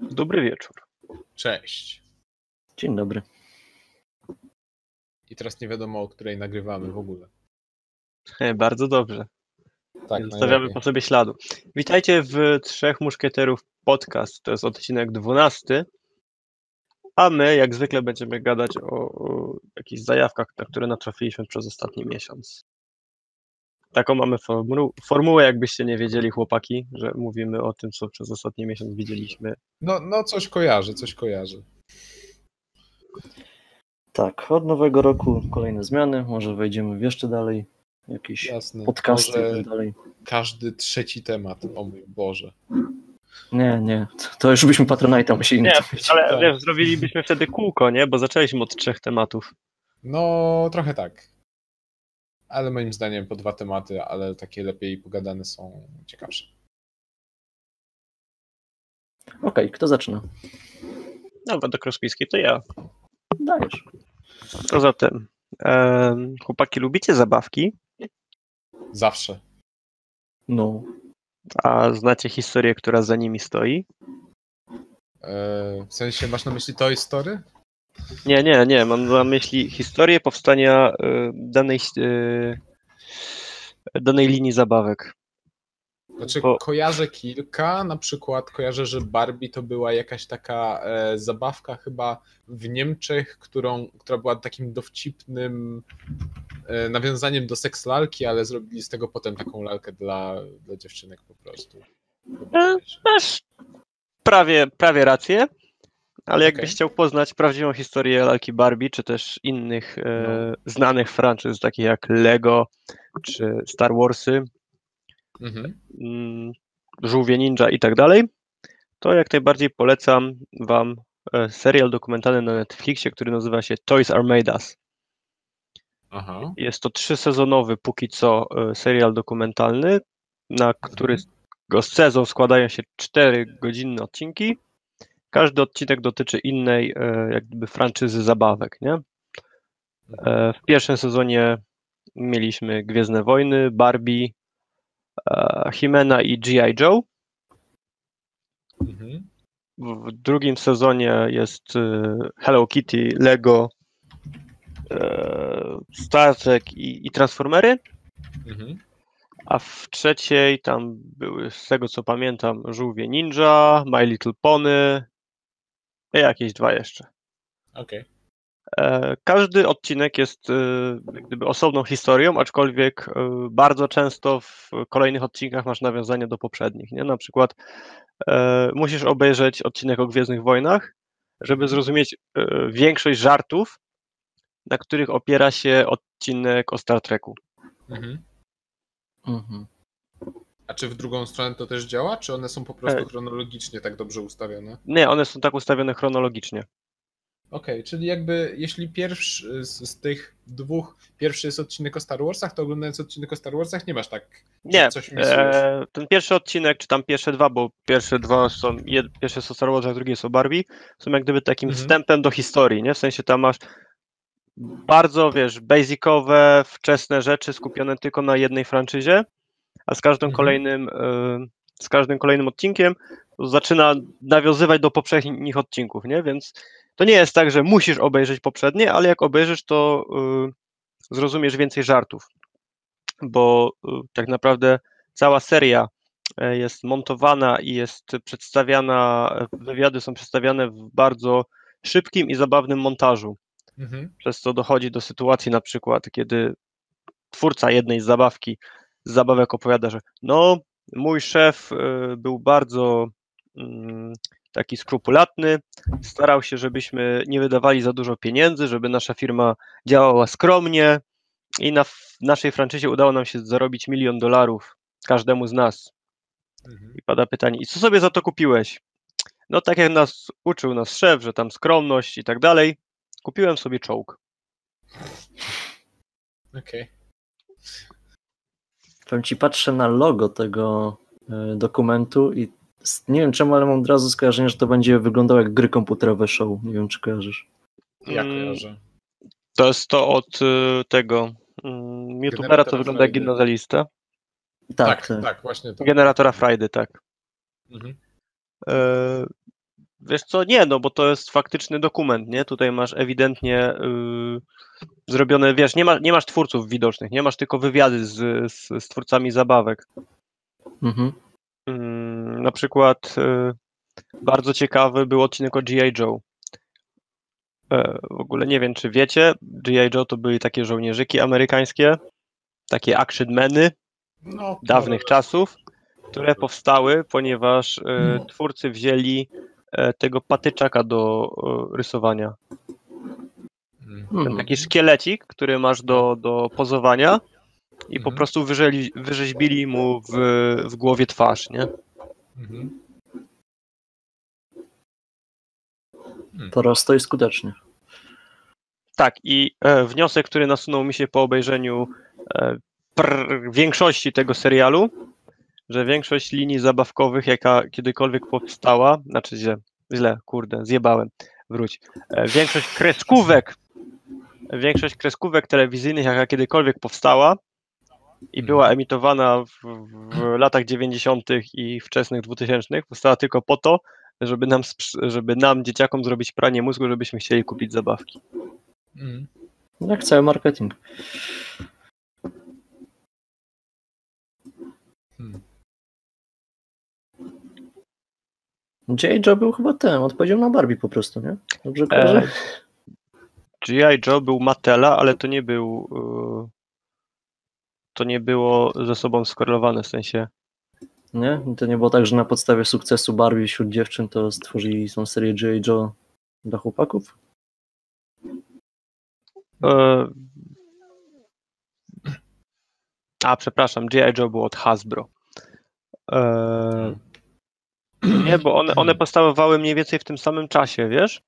Dobry wieczór. Cześć. Dzień dobry. I teraz nie wiadomo, o której nagrywamy w ogóle. Bardzo dobrze. Tak, Zostawiamy po sobie śladu. Witajcie w Trzech Muszkieterów podcast. To jest odcinek 12. A my, jak zwykle, będziemy gadać o, o jakichś zajawkach, na które natrafiliśmy przez ostatni miesiąc. Taką mamy formu- formułę, jakbyście nie wiedzieli, chłopaki, że mówimy o tym, co przez ostatni miesiąc widzieliśmy. No, no coś kojarzę, coś kojarzę. Tak, od nowego roku kolejne zmiany. Może wejdziemy w jeszcze dalej. Jakieś Jasne. podcasty Może tak dalej. każdy trzeci temat, o mój Boże. Nie, nie. To, już byśmy Patronite'a musieli Nie, ale tak. wiesz, zrobilibyśmy wtedy kółko, nie? Bo zaczęliśmy od trzech tematów. No, trochę tak. Ale moim zdaniem po dwa tematy, ale takie lepiej pogadane są ciekawsze. Okej, kto zaczyna? No, według Rospińskiej to ja. Dajesz. To zatem, em, chłopaki, lubicie zabawki? Zawsze. No. A znacie historię, która za nimi stoi? E, w sensie masz na myśli Toy Story? Nie, nie, nie. Mam na myśli historię powstania y, danej, y, danej linii zabawek. Znaczy, Bo- kojarzę kilka. Na przykład kojarzę, że Barbie to była jakaś taka e, zabawka chyba w Niemczech, którą, która była takim dowcipnym e, nawiązaniem do seks lalki, ale zrobili z tego potem taką lalkę dla, dla dziewczynek po prostu. E, Masz prawie, prawie rację, ale jakbyś Okej. chciał poznać prawdziwą historię lalki Barbie, czy też innych e, No. znanych franczyz, takich jak Lego, czy Star Warsy, Mhm. mm, Żółwie Ninja i tak dalej, to jak najbardziej polecam Wam e, serial dokumentalny na Netflixie, który nazywa się Toys Are Made Us. Aha. Jest to trzysezonowy póki co e, serial dokumentalny, na który sezon składają się cztery godzinne odcinki. Każdy odcinek dotyczy innej e, jak gdyby franczyzy zabawek, nie? E, W pierwszym sezonie mieliśmy Gwiezdne Wojny, Barbie, e, Himena i G.I. Joe. Mhm. W drugim sezonie jest Hello Kitty, Lego, Star Trek i, i Transformery. Mhm. A w trzeciej tam były, z tego co pamiętam, Żółwie Ninja, My Little Pony jakieś dwa jeszcze. Okej. E, Każdy odcinek jest e, gdyby osobną historią, aczkolwiek e, bardzo często w kolejnych odcinkach masz nawiązania do poprzednich. Nie? Na przykład musisz obejrzeć odcinek o Gwiezdnych Wojnach, żeby zrozumieć większość żartów, na których opiera się odcinek o Star Treku. Mhm. Mhm. A czy w drugą stronę to też działa, czy one są po prostu E. chronologicznie tak dobrze ustawione? Nie, one są tak ustawione chronologicznie. Okej, czyli jakby jeśli pierwszy z, z tych dwóch, pierwszy jest odcinek o Star Warsach, to oglądając odcinek o Star Warsach nie masz tak, Nie, coś misujesz. e, ten pierwszy odcinek, czy tam pierwsze dwa, bo pierwsze dwa są, jed, pierwsze są Star Wars, a drugie są Barbie, są jak gdyby takim Mhm. wstępem do historii, nie? W sensie tam masz bardzo, wiesz, basicowe, wczesne rzeczy skupione tylko na jednej franczyzie, a z każdym Mhm. kolejnym, e, z każdym kolejnym odcinkiem zaczyna nawiązywać do poprzednich odcinków, nie? Więc to nie jest tak, że musisz obejrzeć poprzednie, ale jak obejrzysz, to y, zrozumiesz więcej żartów, bo y, tak naprawdę cała seria e, jest montowana i jest przedstawiana, e, wywiady są przedstawiane w bardzo szybkim i zabawnym montażu, Mhm. przez co dochodzi do sytuacji na przykład, kiedy twórca jednej z zabawki, z zabawek opowiada, że no, mój szef y, był bardzo mm, taki skrupulatny, starał się, żebyśmy nie wydawali za dużo pieniędzy, żeby nasza firma działała skromnie i na naszej franczyzie udało nam się zarobić milion dolarów każdemu z nas. Mhm. I pada pytanie, i co sobie za to kupiłeś? No tak jak nas uczył nas szef, że tam skromność i tak dalej, kupiłem sobie czołg. Okej. Powiem ci, patrzę na logo tego e, dokumentu i nie wiem czemu, ale mam od razu skojarzenie, że to będzie wyglądało jak gry komputerowe show. Nie wiem, czy kojarzysz. Ja Mm, kojarzę. To jest to od y, tego mm, youtubera, co Generatora wygląda jak gimnazjalista. Tak, tak, właśnie to. Generatora Friday, tak. Mhm. Wiesz co, nie, no bo to jest faktyczny dokument, nie? Tutaj masz ewidentnie yy, zrobione, wiesz, nie, ma, nie masz twórców widocznych, nie masz tylko wywiady z, z, z twórcami zabawek. Mhm. Yy, na przykład yy, bardzo ciekawy był odcinek o G.I. Joe. E, w ogóle nie wiem, czy wiecie, G.I. Joe to byli takie żołnierzyki amerykańskie, takie actionmeny No, dawnych czasów, które powstały, ponieważ e, twórcy wzięli tego patyczaka do e, rysowania. Mm. Mhm. Taki szkielecik, który masz do, do pozowania i po Mhm. prostu wyrzeźli, wyrzeźbili mu w, w głowie twarz, nie? Mhm. Prosto i skutecznie. Tak, i e, wniosek, który nasunął mi się po obejrzeniu e, pr, większości tego serialu, że większość linii zabawkowych, jaka kiedykolwiek powstała, znaczy źle, źle, kurde, zjebałem, wróć. E, większość kreskówek, większość kreskówek telewizyjnych, jaka kiedykolwiek powstała i była emitowana w, w latach 90. i wczesnych 2000, powstała tylko po to, żeby nam, żeby nam, dzieciakom, zrobić pranie mózgu, żebyśmy chcieli kupić zabawki. Mm. Jak cały marketing. Hmm. J. Joe był chyba ten, odpowiedział na Barbie po prostu, nie? Dobrze kojarzę? E, G.I. Joe był Matela, ale to nie był. y, To nie było ze sobą skorelowane w sensie. Nie? To nie było tak, że na podstawie sukcesu Barbie wśród dziewczyn to stworzyli tą serię J. Joe dla chłopaków? e, A, przepraszam, G.I. Joe był od Hasbro. E, Nie, bo one, one powstawały mniej więcej w tym samym czasie, wiesz?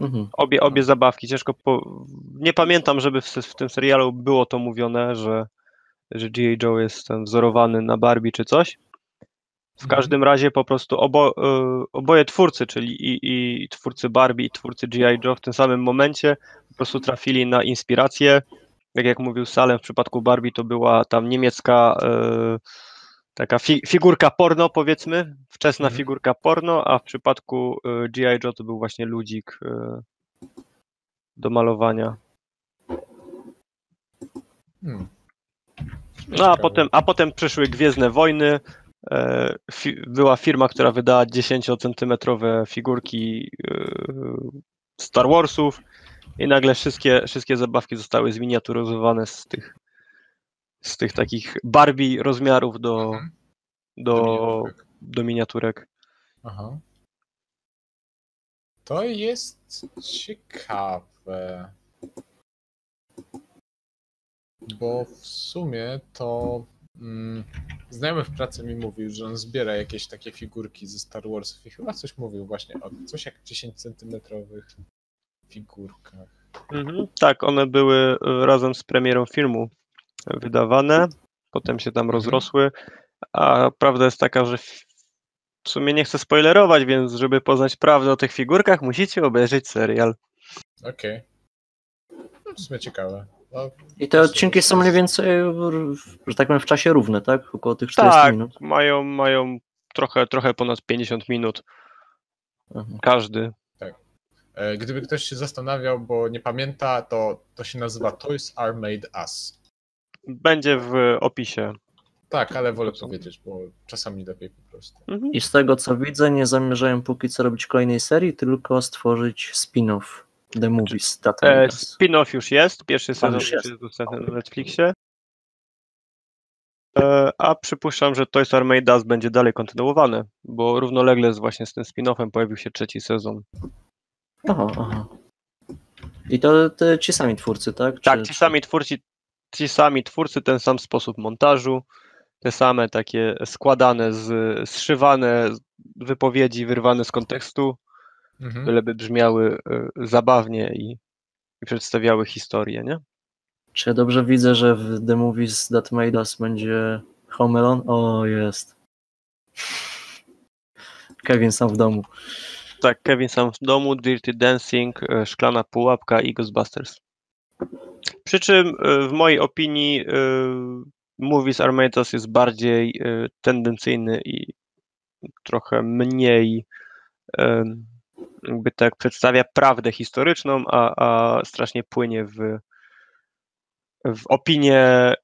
Mhm. Obie, obie zabawki. Ciężko. Po... Nie pamiętam, żeby w, w tym serialu było to mówione, że, że G.I. Joe jest ten wzorowany na Barbie czy coś. W Mhm. każdym razie po prostu obo, y, oboje twórcy, czyli i, i twórcy Barbie i twórcy G.I. Joe w tym samym momencie po prostu trafili na inspirację. Tak jak mówił Salem, w przypadku Barbie to była tam niemiecka y, taka fi, figurka porno powiedzmy, wczesna Mhm. figurka porno, a w przypadku y, G.I. Joe to był właśnie ludzik y, do malowania. Hmm. No a potem, a potem przyszły Gwiezdne Wojny. E, fi, była firma, która wydała 10-centymetrowe figurki e, Star Warsów i nagle wszystkie, wszystkie zabawki zostały zminiaturyzowane z tych, z tych takich Barbie rozmiarów do, Mhm. do, miniaturek. do miniaturek. Aha. To jest ciekawe. Bo w sumie to mm, znajomy w pracy mi mówił, że on zbiera jakieś takie figurki ze Star Warsów i chyba coś mówił właśnie o coś jak 10 centymetrowych figurkach. Mhm, tak, one były e, razem z premierą filmu wydawane, potem się tam Mhm. rozrosły, a prawda jest taka, że w sumie nie chcę spoilerować, więc żeby poznać prawdę o tych figurkach, musicie obejrzeć serial. Okej. No, W sumie ciekawe. No, I te odcinki są mniej więcej, że tak powiem, w czasie równe, tak? Około tych 40 Tak, minut. mają, mają trochę, trochę ponad 50 minut Aha. każdy. e, gdyby ktoś się zastanawiał, bo nie pamięta, to to się nazywa Toys Are Made Us. Będzie w opisie. Tak, ale wolę powiedzieć, bo czasami lepiej po prostu. Mhm. I z tego co widzę, nie zamierzają póki co robić kolejnej serii, tylko stworzyć spin-off The Movies. That E. Spin-off już jest, pierwszy sezon już jest. jest dostępny na Netflixie. E, A przypuszczam, że Toys Are Made Us będzie dalej kontynuowane, bo równolegle z właśnie z tym spin-offem pojawił się trzeci sezon. Aha, aha. I to te, ci sami twórcy, tak? Tak, Czy- ci sami twórcy, ci sami twórcy, ten sam sposób montażu, te same takie składane, z, zszywane wypowiedzi wyrwane z kontekstu, Mhm. byleby brzmiały e, zabawnie i, i przedstawiały historię, nie? Czy ja dobrze widzę, że w The Movies That Made Us będzie Home Alone? O, jest. Kevin sam w domu. Tak, Kevin sam w domu, Dirty Dancing, e, Szklana Pułapka i Ghostbusters. Przy czym e, w mojej opinii e, Movies Armadas jest bardziej e, tendencyjny i trochę mniej jakby tak przedstawia prawdę historyczną, a, a strasznie płynie w, w opinię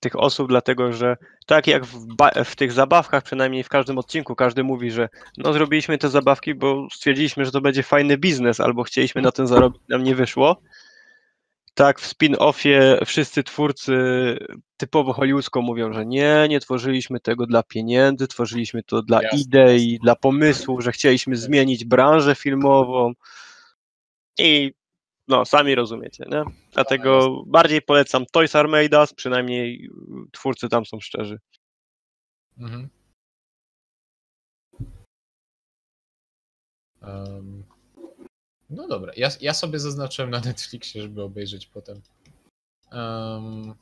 tych osób, dlatego że tak jak w, w tych zabawkach, przynajmniej w każdym odcinku, każdy mówi, że no zrobiliśmy te zabawki, bo stwierdziliśmy, że to będzie fajny biznes, albo chcieliśmy na tym zarobić, nam nie wyszło. Tak, w spin-offie wszyscy twórcy typowo hollywoodzko mówią, że nie, nie tworzyliśmy tego dla pieniędzy, tworzyliśmy to dla Jasne, idei, dla pomysłu, że chcieliśmy zmienić branżę filmową i no, sami rozumiecie, nie? Dlatego bardziej polecam Toys Are Made Us, przynajmniej twórcy tam są szczerzy. Mhm. Em, no dobra, ja, ja sobie zaznaczyłem na Netflixie, żeby obejrzeć potem. Em,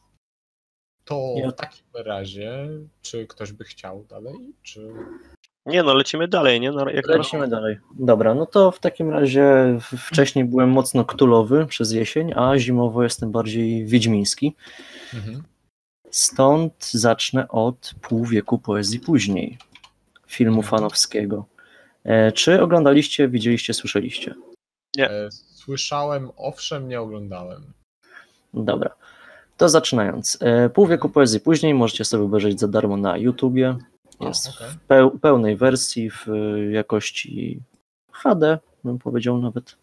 to Ja- w takim razie, czy ktoś by chciał dalej, czy... Nie no, lecimy dalej, nie? No, jak Lecimy dalej. Dobra, no to w takim razie wcześniej byłem mocno ktulowy przez jesień, a zimowo jestem bardziej wiedźmiński. Mhm. Stąd zacznę od pół wieku poezji później, filmu fanowskiego. E, Czy oglądaliście, widzieliście, słyszeliście? Nie. E, Słyszałem, owszem, nie oglądałem. Dobra, to zaczynając. E, Pół wieku poezji później możecie sobie obejrzeć za darmo na YouTubie. Jest O, okej. w peł- pełnej wersji, w e, jakości HD, bym powiedział nawet.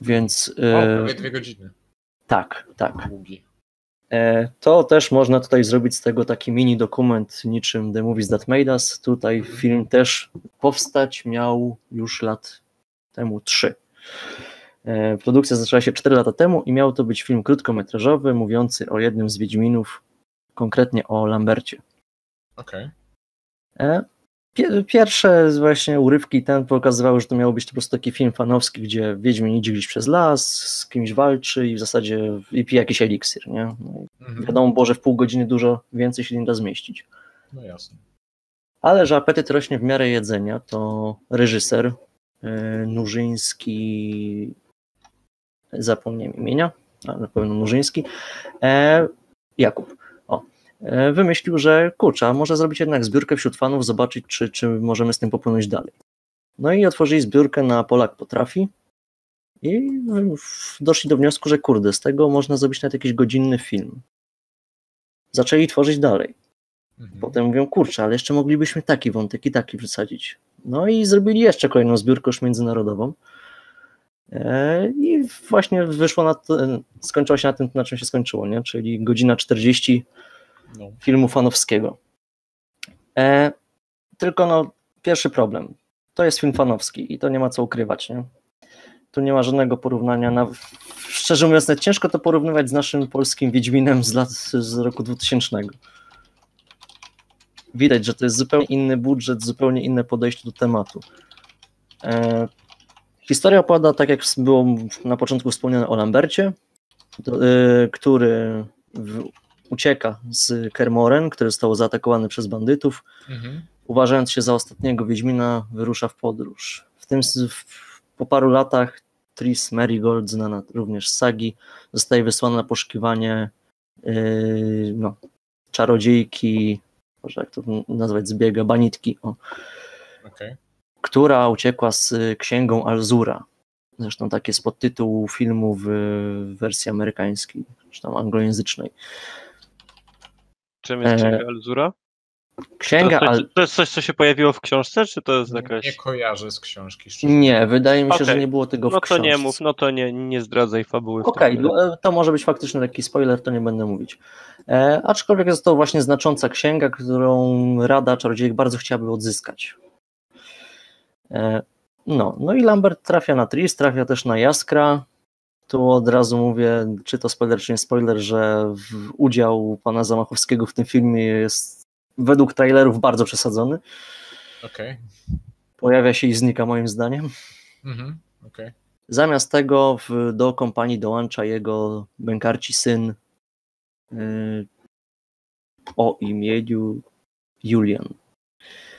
Więc O, prawie dwie godziny. tak, tak. Długi. To też można tutaj zrobić z tego taki mini dokument niczym The Movies That Made Us. Tutaj film też powstać miał już lat temu trzy. E, Produkcja zaczęła się 4 lata temu i miał to być film krótkometrażowy mówiący o jednym z Wiedźminów, konkretnie o Lambercie. Okej. E, pie- Pierwsze właśnie urywki ten pokazywały, że to miało być po prostu taki film fanowski, gdzie Wiedźmin idzie gdzieś przez las, z kimś walczy i w zasadzie i pije jakiś eliksir, nie? No Mhm. Wiadomo, było, że w pół godziny dużo więcej się nie da zmieścić. No jasne. Ale że apetyt rośnie w miarę jedzenia, to reżyser e, Nurzyński, zapomniałem imienia, na pewno Nurzyński, e, Jakub, o, e, wymyślił, że kurczę, a może zrobić jednak zbiórkę wśród fanów, zobaczyć, czy, czy możemy z tym popłynąć dalej. No i otworzyli zbiórkę na Polak Potrafi i doszli do wniosku, że kurde, z tego można zrobić nawet jakiś godzinny film. Zaczęli tworzyć dalej. Mhm. Potem mówią, kurczę, ale jeszcze moglibyśmy taki wątek i taki wsadzić. No i zrobili jeszcze kolejną zbiórkę już międzynarodową. E, I właśnie wyszło na to, skończyło się na tym, na czym się skończyło, nie? czyli godzina 40 No. filmu fanowskiego. E, tylko no, pierwszy problem. To jest film fanowski i to nie ma co ukrywać. Nie? Tu nie ma żadnego porównania. Na, szczerze mówiąc, ciężko to porównywać z naszym polskim Wiedźminem z lat z roku 2000. Widać, że to jest zupełnie inny budżet, zupełnie inne podejście do tematu. E, historia opowiada, tak jak było na początku wspomniane o Lambercie, to, e, który w, ucieka z Kermoren, który został zaatakowany przez bandytów. Mhm. Uważając się za ostatniego Wiedźmina, wyrusza w podróż. W tym, w, po paru latach Tris Marigold, znana również z sagi, zostaje wysłana na poszukiwanie yy, no, czarodziejki, może jak to nazwać, zbiega, banitki, o, Okej. która uciekła z księgą Alzura. Zresztą tak jest podtytuł filmu w wersji amerykańskiej, czy tam anglojęzycznej. Czym jest E, księga Alzura? To, Księga to, Al... to jest coś, co się pojawiło w książce, czy to jest jakaś... nie kojarzę z książki. szczerze. Nie, wydaje mi się, że Okej. nie było tego w No to książce. nie mów, no to nie, nie zdradzaj fabuły. w Okej, razie. no, to może być faktycznie taki spoiler, to nie będę mówić. E, aczkolwiek jest to właśnie znacząca księga, którą Rada Czarodziejek bardzo chciałaby odzyskać. E, no, no i Lambert trafia na Tris, trafia też na Jaskra. Tu od razu mówię, czy to spoiler, czy nie spoiler, że w udział pana Zamachowskiego w tym filmie jest według trailerów bardzo przesadzony. Okej. Pojawia się i znika moim zdaniem. Mhm. Okej. Zamiast tego w, do kompanii dołącza jego bękarci syn y, o imieniu Julian.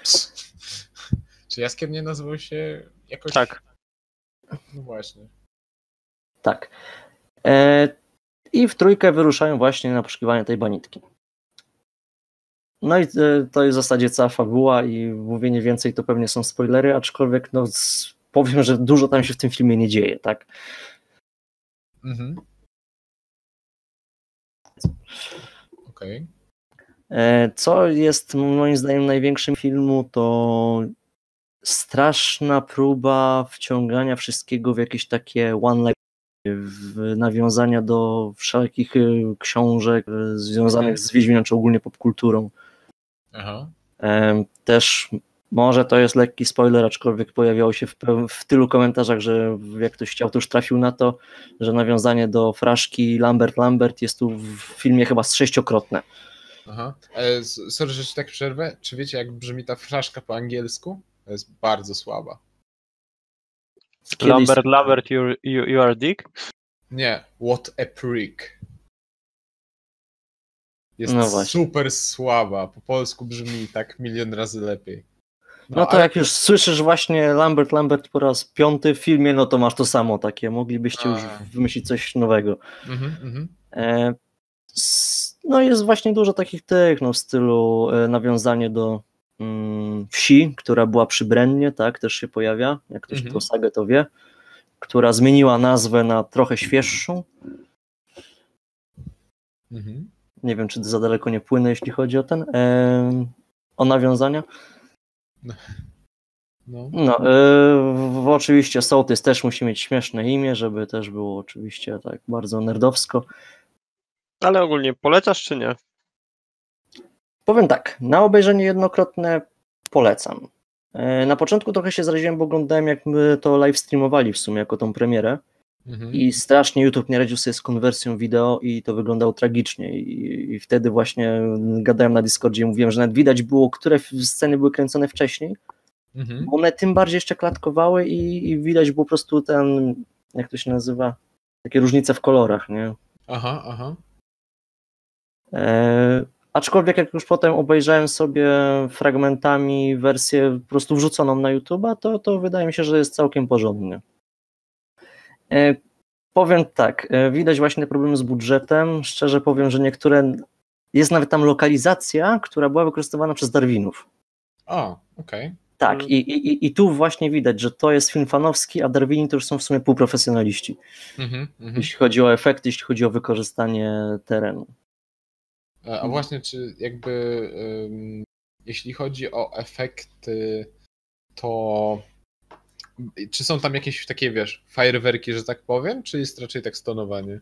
Ps. Czy Jaskier nie nazywał się jakoś... Tak. No właśnie. Tak. E, I w trójkę wyruszają właśnie na poszukiwanie tej banitki. No i e, to jest w zasadzie cała fabuła i mówienie więcej to pewnie są spoilery, aczkolwiek no powiem, że dużo tam się w tym filmie nie dzieje, tak? Mhm. Okej. E, Co jest moim zdaniem największym filmu, to straszna próba wciągania wszystkiego w jakieś takie one w nawiązania do wszelkich e, książek związanych z Wiedźminem, czy ogólnie popkulturą. Aha. Też może to jest lekki spoiler, aczkolwiek pojawiało się w, w tylu komentarzach, że jak ktoś chciał, to już trafił na to, że nawiązanie do fraszki Lambert Lambert jest tu w filmie chyba z sześciokrotne. Aha. E, sorry, że ci tak przerwę. Czy wiecie, jak brzmi ta fraszka po angielsku? To jest bardzo słaba. Lambert, Lambert, you, you, you are dick. Nie, what a prick. Jest No super słaba. Po polsku brzmi tak milion razy lepiej. No to ale- jak już słyszysz właśnie Lambert Lambert po raz piąty w filmie, no to masz to samo takie. Moglibyście już A. wymyślić coś nowego. Mhm, mhm. E, No jest właśnie dużo takich tych, no w stylu e, nawiązanie do mm, wsi, która była przy Brennie, tak, też się pojawia, jak ktoś Mhm. tą sagę to wie, która zmieniła nazwę na trochę świeższą. Mhm. Nie wiem, czy za daleko nie płynę, jeśli chodzi o ten, e, o nawiązania. No. No, e, w, oczywiście Sołtys też musi mieć śmieszne imię, żeby też było oczywiście tak bardzo nerdowsko. Ale ogólnie polecasz czy nie? Powiem tak, na obejrzenie jednokrotne polecam. E, Na początku trochę się zraziłem, bo oglądałem jak my to live streamowali w sumie jako tą premierę Mhm. i strasznie YouTube nie radził sobie z konwersją wideo i to wyglądało tragicznie i, i wtedy właśnie gadałem na Discordzie i mówiłem, że nawet widać było, które sceny były kręcone wcześniej, Mhm. one tym bardziej jeszcze klatkowały i, i widać było po prostu ten, jak to się nazywa, takie różnice w kolorach, nie? Aha, aha. E, aczkolwiek jak już potem obejrzałem sobie fragmentami wersję po prostu wrzuconą na YouTube'a, to, to wydaje mi się, że jest całkiem porządny. E, powiem tak, e, widać właśnie problemy z budżetem. Szczerze powiem, że niektóre. Jest nawet tam lokalizacja, która była wykorzystywana przez Darwinów. O, okej. Tak, Mm. i, i, i tu właśnie widać, że to jest film fanowski, a Darwini to już są w sumie półprofesjonaliści, Mhm, mhm. jeśli chodzi o efekty, jeśli chodzi o wykorzystanie terenu. E, A właśnie, czy jakby ym, jeśli chodzi o efekty, to czy są tam jakieś takie, wiesz, fajerwerki, że tak powiem, czy jest raczej tak stonowanie?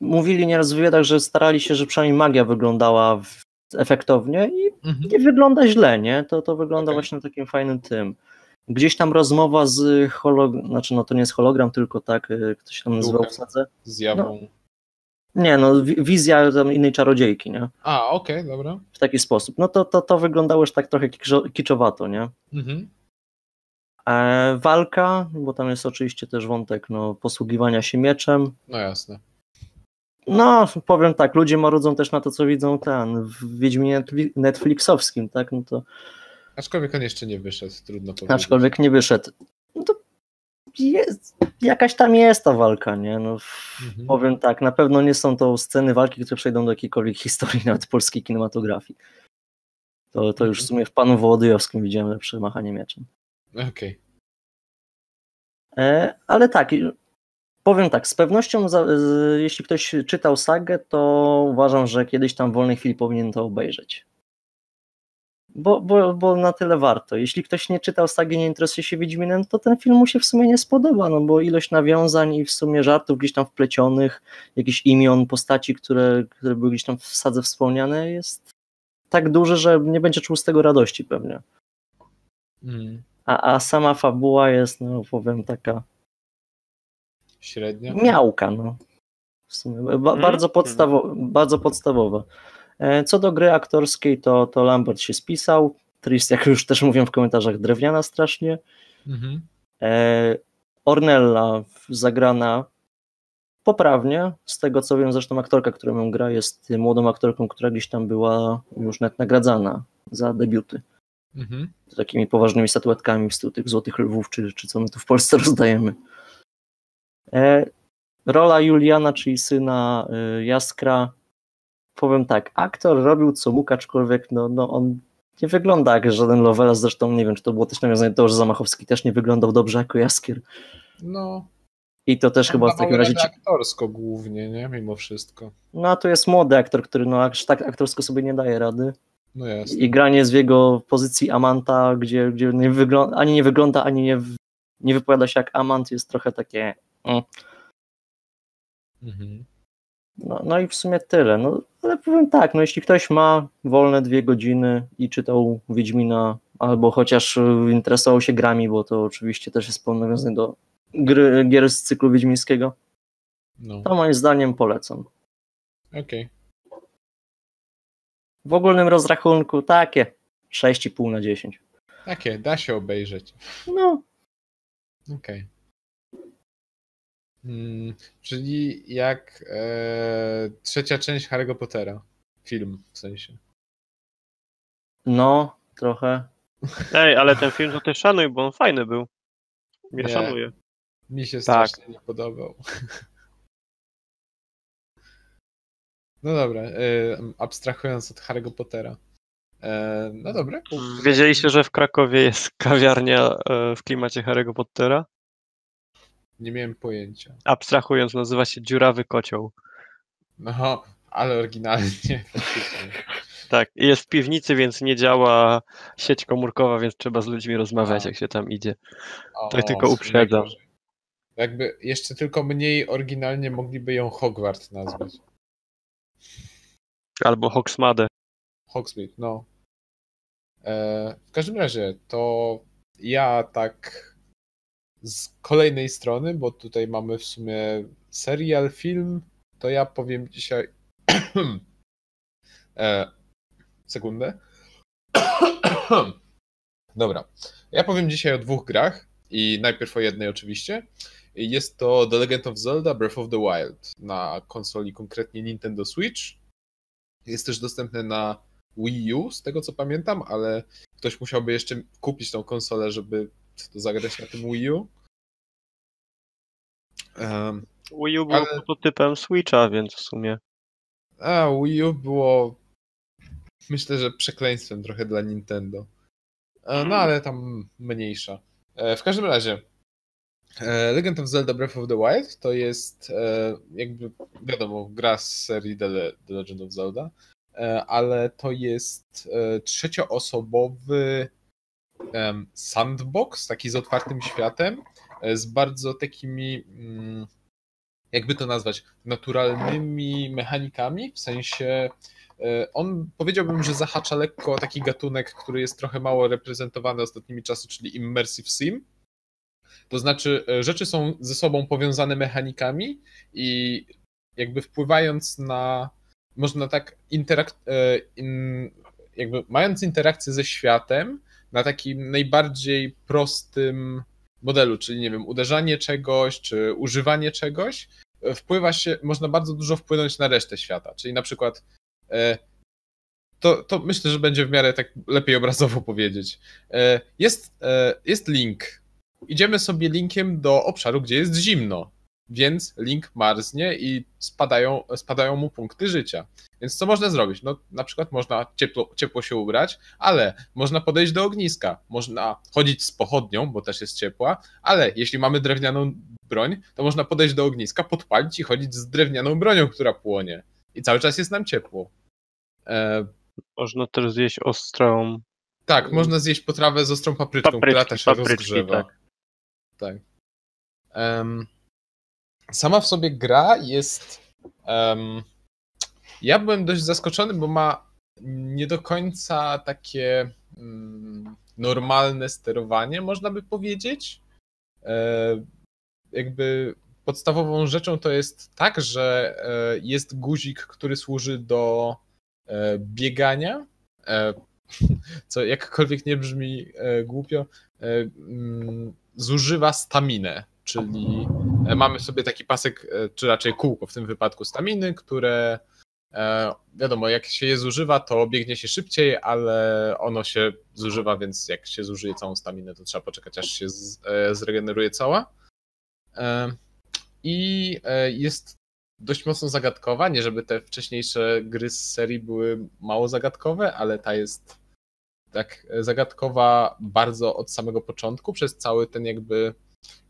Mówili nieraz w wywiadach, że starali się, że przynajmniej magia wyglądała efektownie i Mhm. nie wygląda źle, nie? To, to wygląda Okej. właśnie takim fajnym tym. Gdzieś tam rozmowa z hologram, znaczy no to nie jest hologram, tylko tak, y, kto się tam nazywał w sadze? Zjawą. Nie, no wi- wizja tam innej czarodziejki, nie? A, okej, dobra. W taki sposób. No to, to, to wyglądało już tak trochę kiczo- kiczowato, nie? Mhm. E, walka, bo tam jest oczywiście też wątek no, posługiwania się mieczem. No jasne. No, powiem tak, ludzie marudzą też na to, co widzą ten w Wiedźminie Netfli- Netflixowskim, tak? No to Aczkolwiek on jeszcze nie wyszedł, trudno powiedzieć. aczkolwiek nie wyszedł. No to jest, jakaś tam jest ta walka, nie? No, Mhm. powiem tak, na pewno nie są to sceny walki, które przejdą do jakiejkolwiek historii nawet polskiej kinematografii. To, to już w sumie w Panu Wołodyjowskim widziałem lepsze machanie mieczem. Okej. E, ale tak, powiem tak, z pewnością, jeśli ktoś czytał sagę, to uważam, że kiedyś tam w wolnej chwili powinien to obejrzeć. Bo, bo, bo na tyle warto. Jeśli ktoś nie czytał sagi, nie interesuje się Wiedźminem, to ten film mu się w sumie nie spodoba, no bo ilość nawiązań i w sumie żartów gdzieś tam wplecionych, jakichś imion, postaci, które, które były gdzieś tam w sadze wspomniane, jest tak duży, że nie będzie czuł z tego radości pewnie. Mhm. A, a sama fabuła jest, no powiem, taka Średnio. Miałka, no. W sumie, ba, Mhm. bardzo, podstawo, bardzo podstawowa. E, Co do gry aktorskiej, to, to Lambert się spisał. Tris, jak już też mówią w komentarzach, drewniana strasznie. Mhm. E, Ornella zagrana poprawnie. Z tego co wiem, zresztą aktorka, która ją gra, jest młodą aktorką, która gdzieś tam była już nawet nagradzana za debiuty. Mhm. Takimi poważnymi statuetkami w stylu tych złotych lwów, czy, czy co my tu w Polsce rozdajemy. E, rola Juliana, czyli syna e, Jaskra, powiem tak, aktor robił co mógł, aczkolwiek no, no on nie wygląda jak żaden Lovell, zresztą nie wiem, czy to było też nawiązanie do tego, że Zamachowski też nie wyglądał dobrze jako Jaskier. No, I to też chyba w takim razie... Ci... aktorsko głównie, nie? Mimo wszystko. No a to jest młody aktor, który no aż tak aktorsko sobie nie daje rady. No. I granie w jego pozycji Amanta, gdzie, gdzie nie wygląda, ani nie wygląda, ani nie, nie wypowiada się jak Amant, jest trochę takie... Mm. Mhm. No, no i w sumie tyle. No, ale powiem tak, no jeśli ktoś ma wolne dwie godziny i czytał Wiedźmina, albo chociaż interesował się grami, bo to oczywiście też jest pełne nawiązanie do gry, gier z cyklu wiedźmińskiego, no. to moim zdaniem polecam. Okej. Okay. W ogólnym rozrachunku takie 6,5 na 10. Takie, da się obejrzeć. No. Okej. Okay. Hmm, czyli jak e, trzecia część Harry'ego Pottera. Film w sensie. No, trochę. Ej, ale ten film to też szanuj, bo on fajny był. Ja nie. szanuję. Mi się tak. strasznie nie podobał. No dobra, abstrahując od Harry'ego Pottera. No dobra. Wiedzieliście, że w Krakowie jest kawiarnia e, w klimacie Harry'ego Pottera? Nie miałem pojęcia. Abstrahując, nazywa się Dziurawy Kocioł. No, ale oryginalnie. tak, jest w piwnicy, więc nie działa sieć komórkowa, więc trzeba z ludźmi rozmawiać, A. jak się tam idzie. O, tak tylko uprzedzam. Jakby jeszcze tylko mniej oryginalnie mogliby ją Hogwart nazwać. Albo Hogsmade. Hogsmeade, no. E, w każdym razie, to ja tak z kolejnej strony, bo tutaj mamy w sumie serial, film, to ja powiem dzisiaj. e, sekundę. Dobra. Ja powiem dzisiaj o dwóch grach i najpierw o jednej oczywiście. Jest to The Legend of Zelda Breath of the Wild na konsoli, konkretnie Nintendo Switch. Jest też dostępny na Wii U, z tego co pamiętam, ale ktoś musiałby jeszcze kupić tą konsolę, żeby to zagrać na tym Wii U. Um, Wii U było ale... prototypem Switcha, więc w sumie. A, Wii U było myślę, że przekleństwem trochę dla Nintendo. E, no ale tam mniejsza. E, w każdym razie, Legend of Zelda Breath of the Wild to jest jakby, wiadomo, gra z serii The, Legend of Zelda, ale to jest trzecioosobowy sandbox, taki z otwartym światem, z bardzo takimi, mm, jakby to nazwać, naturalnymi mechanikami, w sensie E, on powiedziałbym, że zahacza lekko taki gatunek, który jest trochę mało reprezentowany ostatnimi czasy, czyli Immersive Sim. To znaczy, e, rzeczy są ze sobą powiązane mechanikami i jakby wpływając na, można tak, interak- e, jakby mając interakcję ze światem na takim najbardziej prostym modelu, czyli nie wiem, uderzanie czegoś, czy używanie czegoś, wpływa się, można bardzo dużo wpłynąć na resztę świata. Czyli na przykład E, to, to myślę, że będzie w miarę tak lepiej obrazowo powiedzieć. E, jest, e, jest link. Idziemy sobie linkiem do obszaru, gdzie jest zimno, więc link marznie i spadają, spadają mu punkty życia. Więc co można zrobić? No, na przykład można ciepło, ciepło się ubrać, ale można podejść do ogniska, można chodzić z pochodnią, bo też jest ciepła, ale jeśli mamy drewnianą broń, to można podejść do ogniska, podpalić i chodzić z drewnianą bronią, która płonie. I cały czas jest nam ciepło. E... Można też zjeść ostrą. Tak, można zjeść potrawę z ostrą papryczką, papryczki, która też się papryczki, rozgrzewa. Tak. Tak. Um, sama w sobie gra jest. Um, ja byłem dość zaskoczony, bo ma nie do końca takie um, normalne sterowanie, można by powiedzieć. E, jakby podstawową rzeczą to jest tak, że e, jest guzik, który służy do e, biegania, e, co jakkolwiek nie brzmi głupio, mm, zużywa staminę, czyli mamy sobie taki pasek, czy raczej kółko w tym wypadku staminy, które wiadomo, jak się je zużywa, to biegnie się szybciej, ale ono się zużywa, więc jak się zużyje całą staminę, to trzeba poczekać, aż się zregeneruje cała. I e, jest dość mocno zagadkowa. Nie żeby te wcześniejsze gry z serii były mało zagadkowe, ale ta jest tak zagadkowa bardzo od samego początku, przez cały ten jakby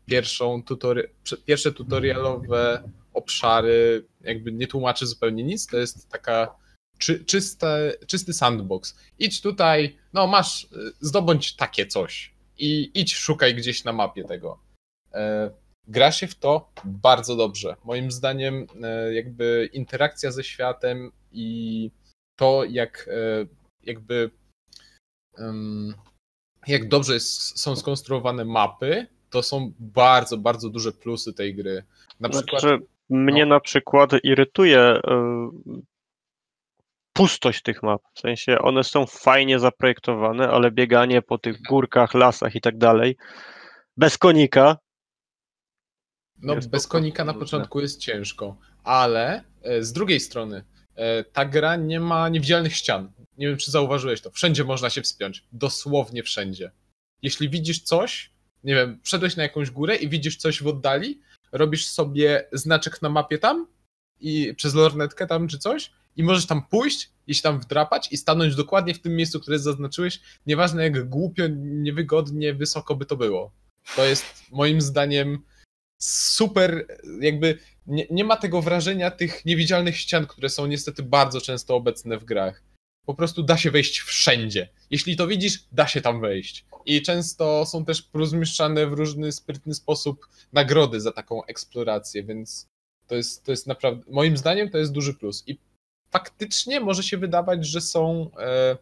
pierwszą tutori- pierwsze tutorialowe obszary, jakby nie tłumaczy zupełnie nic, to jest taka czy, czyste, czysty sandbox. Idź tutaj, no masz, y, zdobądź takie coś i idź szukaj gdzieś na mapie tego. E, gra się w to bardzo dobrze. Moim zdaniem e, jakby interakcja ze światem i to jak e, jakby jak dobrze jest, są skonstruowane mapy, to są bardzo, bardzo duże plusy tej gry. Na znaczy, przykład, mnie no. na przykład irytuje pustość tych map. W sensie one są fajnie zaprojektowane, ale bieganie po tych górkach, lasach i tak dalej, bez konika. No, bez konika na początku jest ciężko, ale e, z drugiej strony e, ta gra nie ma niewidzialnych ścian. Nie wiem, czy zauważyłeś to. Wszędzie można się wspiąć. Dosłownie wszędzie. Jeśli widzisz coś, nie wiem, wszedłeś na jakąś górę i widzisz coś w oddali, robisz sobie znaczek na mapie tam i przez lornetkę tam czy coś i możesz tam pójść i się tam wdrapać i stanąć dokładnie w tym miejscu, które zaznaczyłeś, nieważne jak głupio, niewygodnie, wysoko by to było. To jest moim zdaniem super, jakby nie, nie ma tego wrażenia tych niewidzialnych ścian, które są niestety bardzo często obecne w grach. Po prostu da się wejść wszędzie. Jeśli to widzisz, da się tam wejść. I często są też rozmieszczane w różny sprytny sposób nagrody za taką eksplorację, więc to jest, to jest naprawdę, moim zdaniem to jest duży plus. I faktycznie może się wydawać, że są, e,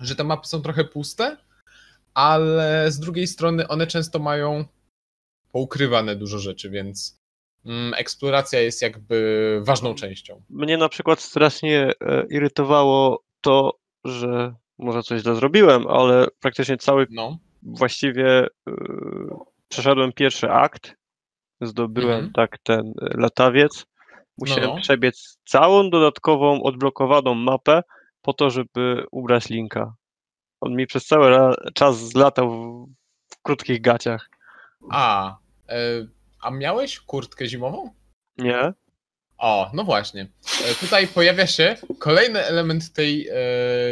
że te mapy są trochę puste, ale z drugiej strony one często mają poukrywane dużo rzeczy, więc mm, eksploracja jest jakby ważną częścią. Mnie na przykład strasznie e, irytowało to, że może coś źle zrobiłem, ale praktycznie cały no. właściwie yy, przeszedłem pierwszy akt, zdobyłem mhm. tak ten latawiec Musiałem no, no. przebiec całą dodatkową, odblokowaną mapę po to, żeby ubrać linka. On mi przez cały czas zlatał w, w krótkich gaciach. A, e, a miałeś kurtkę zimową? Nie. O, no właśnie. E, tutaj pojawia się kolejny element tej e,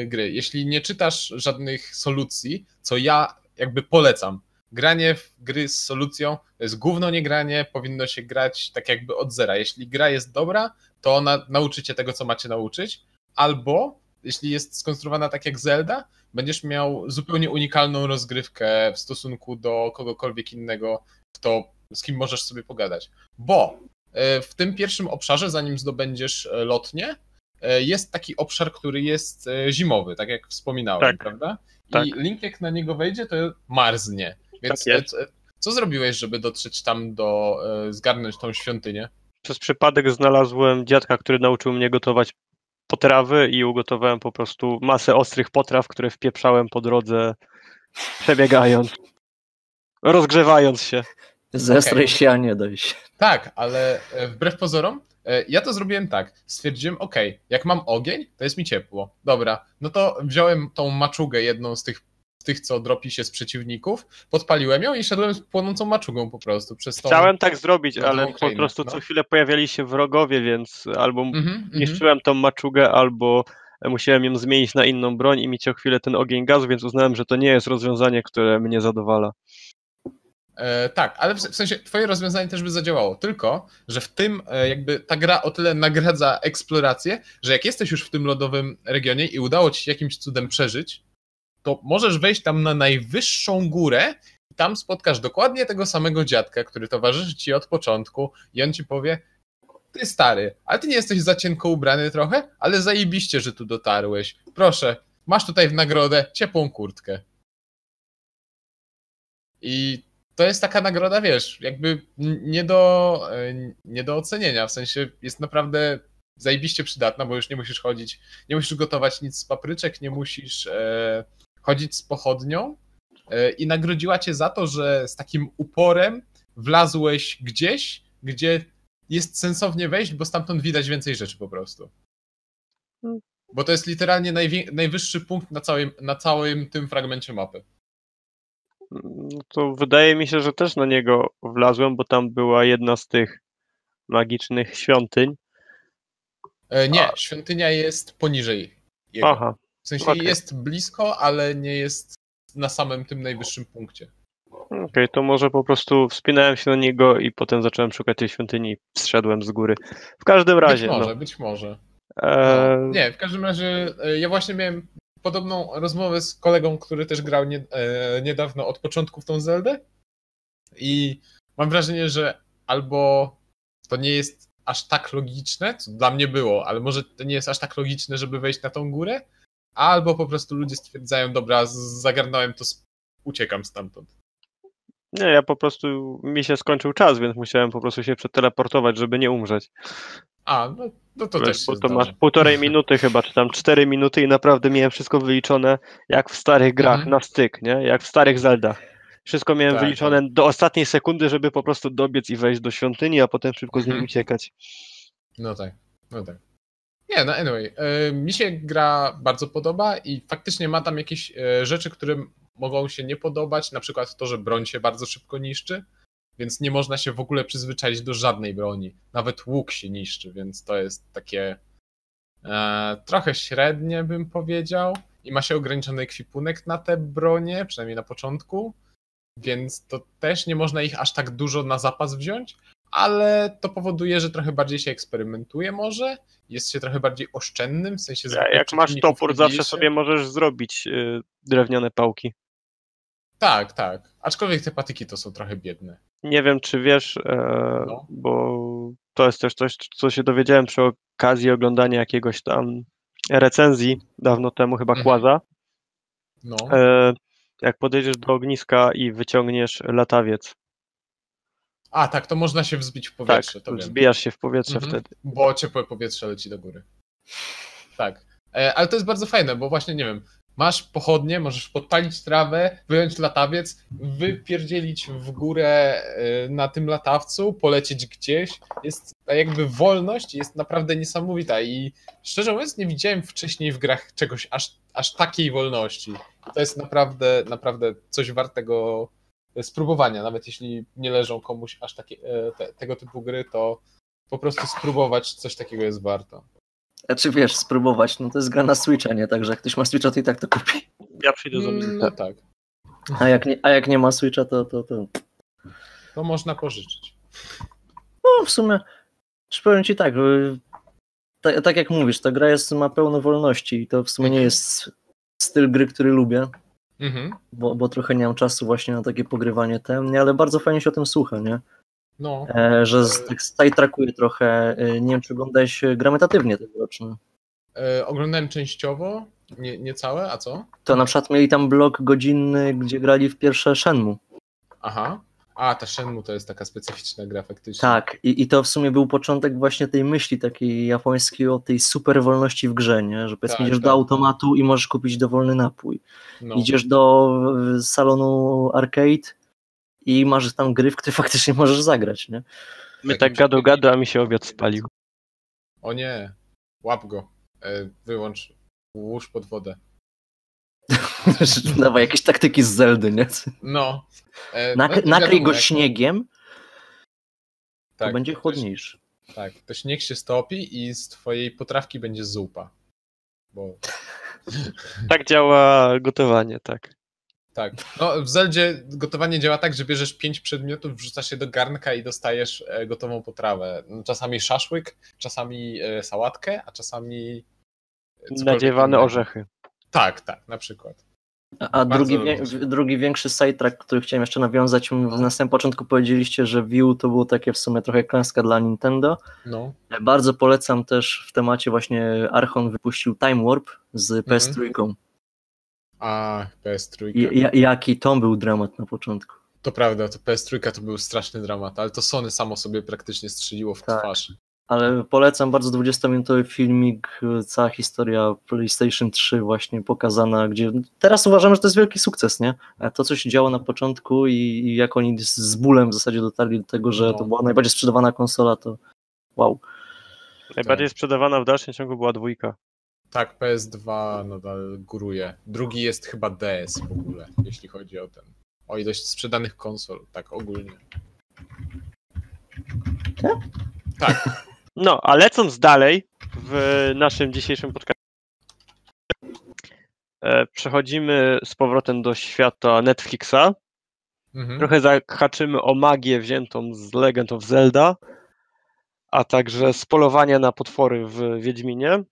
gry. Jeśli nie czytasz żadnych solucji, co ja jakby polecam, granie w gry z solucją to jest gówno nie granie, powinno się grać tak jakby od zera. Jeśli gra jest dobra, to ona nauczycie tego, co macie nauczyć, albo jeśli jest skonstruowana tak jak Zelda, będziesz miał zupełnie unikalną rozgrywkę w stosunku do kogokolwiek innego, kto, z kim możesz sobie pogadać. Bo e, w tym pierwszym obszarze, zanim zdobędziesz e, lotnie, e, jest taki obszar, który jest zimowy, tak jak wspominałem, tak. prawda? I tak. link jak na niego wejdzie, to marznie. Więc tak co zrobiłeś, żeby dotrzeć tam do, zgarnąć tą świątynię? Przez przypadek znalazłem dziadka, który nauczył mnie gotować potrawy i ugotowałem po prostu masę ostrych potraw, które wpieprzałem po drodze, przebiegając, rozgrzewając się. Zestraj okay. się, a nie dojść. Tak, ale e, wbrew pozorom, e, ja to zrobiłem tak. Stwierdziłem, ok, jak mam ogień, to jest mi ciepło. Dobra, no to wziąłem tą maczugę, jedną z tych tych, co dropi się z przeciwników, podpaliłem ją i szedłem z płonącą maczugą po prostu. Przez tą, Chciałem tak zrobić, ale po prostu no. co chwilę pojawiali się wrogowie, więc albo mm-hmm, niszczyłem tą maczugę, albo musiałem ją zmienić na inną broń i mieć o chwilę ten ogień gazu, więc uznałem, że to nie jest rozwiązanie, które mnie zadowala. E, tak, ale w, sensie twoje rozwiązanie też by zadziałało, tylko, że w tym e, jakby ta gra o tyle nagradza eksplorację, że jak jesteś już w tym lodowym regionie i udało ci się jakimś cudem przeżyć, to możesz wejść tam na najwyższą górę i tam spotkasz dokładnie tego samego dziadka, który towarzyszy ci od początku i on ci powie, ty stary, ale ty nie jesteś za cienko ubrany trochę, ale zajebiście, że tu dotarłeś. Proszę, masz tutaj w nagrodę ciepłą kurtkę. I to jest taka nagroda, wiesz, jakby nie do, e, nie do ocenienia, w sensie jest naprawdę zajebiście przydatna, bo już nie musisz chodzić, nie musisz gotować nic z papryczek, nie musisz e, chodzić z pochodnią e, i nagrodziła cię za to, że z takim uporem wlazłeś gdzieś, gdzie jest sensownie wejść, bo stamtąd widać więcej rzeczy po prostu. Hmm. Bo to jest literalnie najwyższy punkt na całym, na całym tym fragmencie mapy. No to wydaje mi się, że też na niego wlazłem, bo tam była jedna z tych magicznych świątyń. E, nie, A. świątynia jest poniżej jego. Aha, W sensie okej. jest blisko, ale nie jest na samym tym najwyższym punkcie. okej, to może po prostu wspinałem się na niego i potem zacząłem szukać tej świątyni i zszedłem z góry. W każdym razie, być może, no, być może. e, nie, w każdym razie e, ja właśnie miałem podobną rozmowę z kolegą, który też grał nie, e, niedawno od początku w tą Zeldę i mam wrażenie, że albo to nie jest aż tak logiczne, co dla mnie było, ale może to nie jest aż tak logiczne, żeby wejść na tą górę, albo po prostu ludzie stwierdzają, dobra, zagarnąłem to, uciekam stamtąd. nie, ja po prostu, mi się skończył czas, więc musiałem po prostu się przeteleportować, żeby nie umrzeć. A, no, no to Wiesz, też bo to masz półtorej minuty chyba, czy tam cztery minuty i naprawdę miałem wszystko wyliczone jak w starych grach, Mhm. na styk, nie? Jak w starych Zeldach. Wszystko miałem Tak, wyliczone do ostatniej sekundy, żeby po prostu dobiec i wejść do świątyni, a potem szybko z niej Mhm. uciekać. No tak, no tak. Nie, no anyway, e, mi się gra bardzo podoba i faktycznie ma tam jakieś e, rzeczy, które mogą się nie podobać, na przykład to, że broń się bardzo szybko niszczy, więc nie można się w ogóle przyzwyczaić do żadnej broni. Nawet łuk się niszczy, więc to jest takie e, trochę średnie, bym powiedział. I ma się ograniczony ekwipunek na te bronie, przynajmniej na początku, więc to też nie można ich aż tak dużo na zapas wziąć, ale to powoduje, że trochę bardziej się eksperymentuje może, jest się trochę bardziej oszczędnym, w sensie A zwykłych jak masz topór, zawsze się. sobie możesz zrobić y, drewniane pałki. Tak, tak. Aczkolwiek te patyki to są trochę biedne. Nie wiem, czy wiesz, e, No. bo to jest też coś, co się dowiedziałem przy okazji oglądania jakiegoś tam recenzji dawno temu, chyba Mhm. Kłaza. No, E, jak podejdziesz do ogniska i wyciągniesz latawiec, a tak, to można się wzbić w tak, powietrze, wiem. wzbijasz się w powietrze Mhm. wtedy. Bo ciepłe powietrze leci do góry. Tak. E, ale to jest bardzo fajne, bo właśnie, nie wiem, masz pochodnie, możesz podpalić trawę, wyjąć latawiec, wypierdzielić w górę e, na tym latawcu, polecieć gdzieś. Jest jakby wolność jest naprawdę niesamowita i szczerze mówiąc nie widziałem wcześniej w grach czegoś aż, aż takiej wolności. To jest naprawdę, naprawdę coś wartego spróbowania, nawet jeśli nie leżą komuś aż takie, e, te, tego typu gry, to po prostu spróbować coś takiego jest warto. Znaczy wiesz, spróbować, no to jest gra na Switcha, nie? Także jak ktoś ma Switcha, to i tak to kupi. Ja przyjdę za Mm, minutę. No tak, A jak nie, a jak nie ma Switcha, to, to, to to można pożyczyć. no w sumie, czy powiem ci tak, y, ta, tak jak mówisz, ta gra jest, ma pełno wolności i to w sumie nie jest styl gry, który lubię, Mhm. bo, bo trochę nie mam czasu właśnie na takie pogrywanie tem, nie? ale bardzo fajnie się o tym słucha, nie? No, E, że z, tak sidetrackuje trochę, e, nie wiem czy oglądałeś e, grametatywnie tegoroczny. e, oglądałem częściowo, nie, nie całe, a co? To na przykład mieli tam blok godzinny, gdzie grali w pierwsze Shenmue. Aha. A, ta Shenmue to jest taka specyficzna gra faktycznie. Tak, i, i to w sumie był początek właśnie tej myśli takiej japońskiej o tej super wolności w grze, nie? że powiedzmy Tak, idziesz tak, do automatu i możesz kupić dowolny napój. No. Idziesz do salonu arcade i masz tam gry, w które faktycznie możesz zagrać, nie? My Takim tak gadu gadu, a mi się obiad spalił. O nie, łap go. E, wyłącz, łóż pod wodę. Dawaj jakieś taktyki z Zeldy, nie? No. E, Nak- no, nakryj go śniegiem, to tak, będzie to- chłodniejszy. Tak, to śnieg się stopi i z twojej potrawki będzie zupa. Bo Tak działa gotowanie, tak. Tak. No, w Zeldzie gotowanie działa tak, że bierzesz pięć przedmiotów, wrzucasz je do garnka i dostajesz e, gotową potrawę. No, Czasami szaszłyk, czasami e, sałatkę, a czasami cokolwiek Nadziewane orzechy. Tak, tak, na przykład. A drugi, wie, drugi większy sidetrack, który chciałem jeszcze nawiązać, na samym początku powiedzieliście, że View to było takie w sumie trochę klęska dla Nintendo. No. Bardzo polecam też w temacie właśnie Archon wypuścił Time Warp z Mhm. PS3. A, PS3. I, ja- jaki to był dramat na początku. To prawda, to PS3 to był straszny dramat, ale to Sony samo sobie praktycznie strzeliło w Tak. twarz. Ale polecam bardzo 20-minutowy filmik, cała historia PlayStation 3 właśnie pokazana, gdzie teraz uważam, że to jest wielki sukces, nie? A to, co się działo na początku i, i jak oni z, z bólem w zasadzie dotarli do tego, że No. to była najbardziej sprzedawana konsola, to wow. Najbardziej sprzedawana w dalszym ciągu była dwójka. Tak, PS2 nadal góruje. Drugi jest chyba DS w ogóle, jeśli chodzi o ten. O ilość sprzedanych konsol, tak ogólnie. Tak? Tak. No, a lecąc dalej w naszym dzisiejszym podcastie, e, przechodzimy z powrotem do świata Netflixa. Mhm. Trochę zahaczymy o magię wziętą z Legend of Zelda, a także z polowania na potwory w Wiedźminie.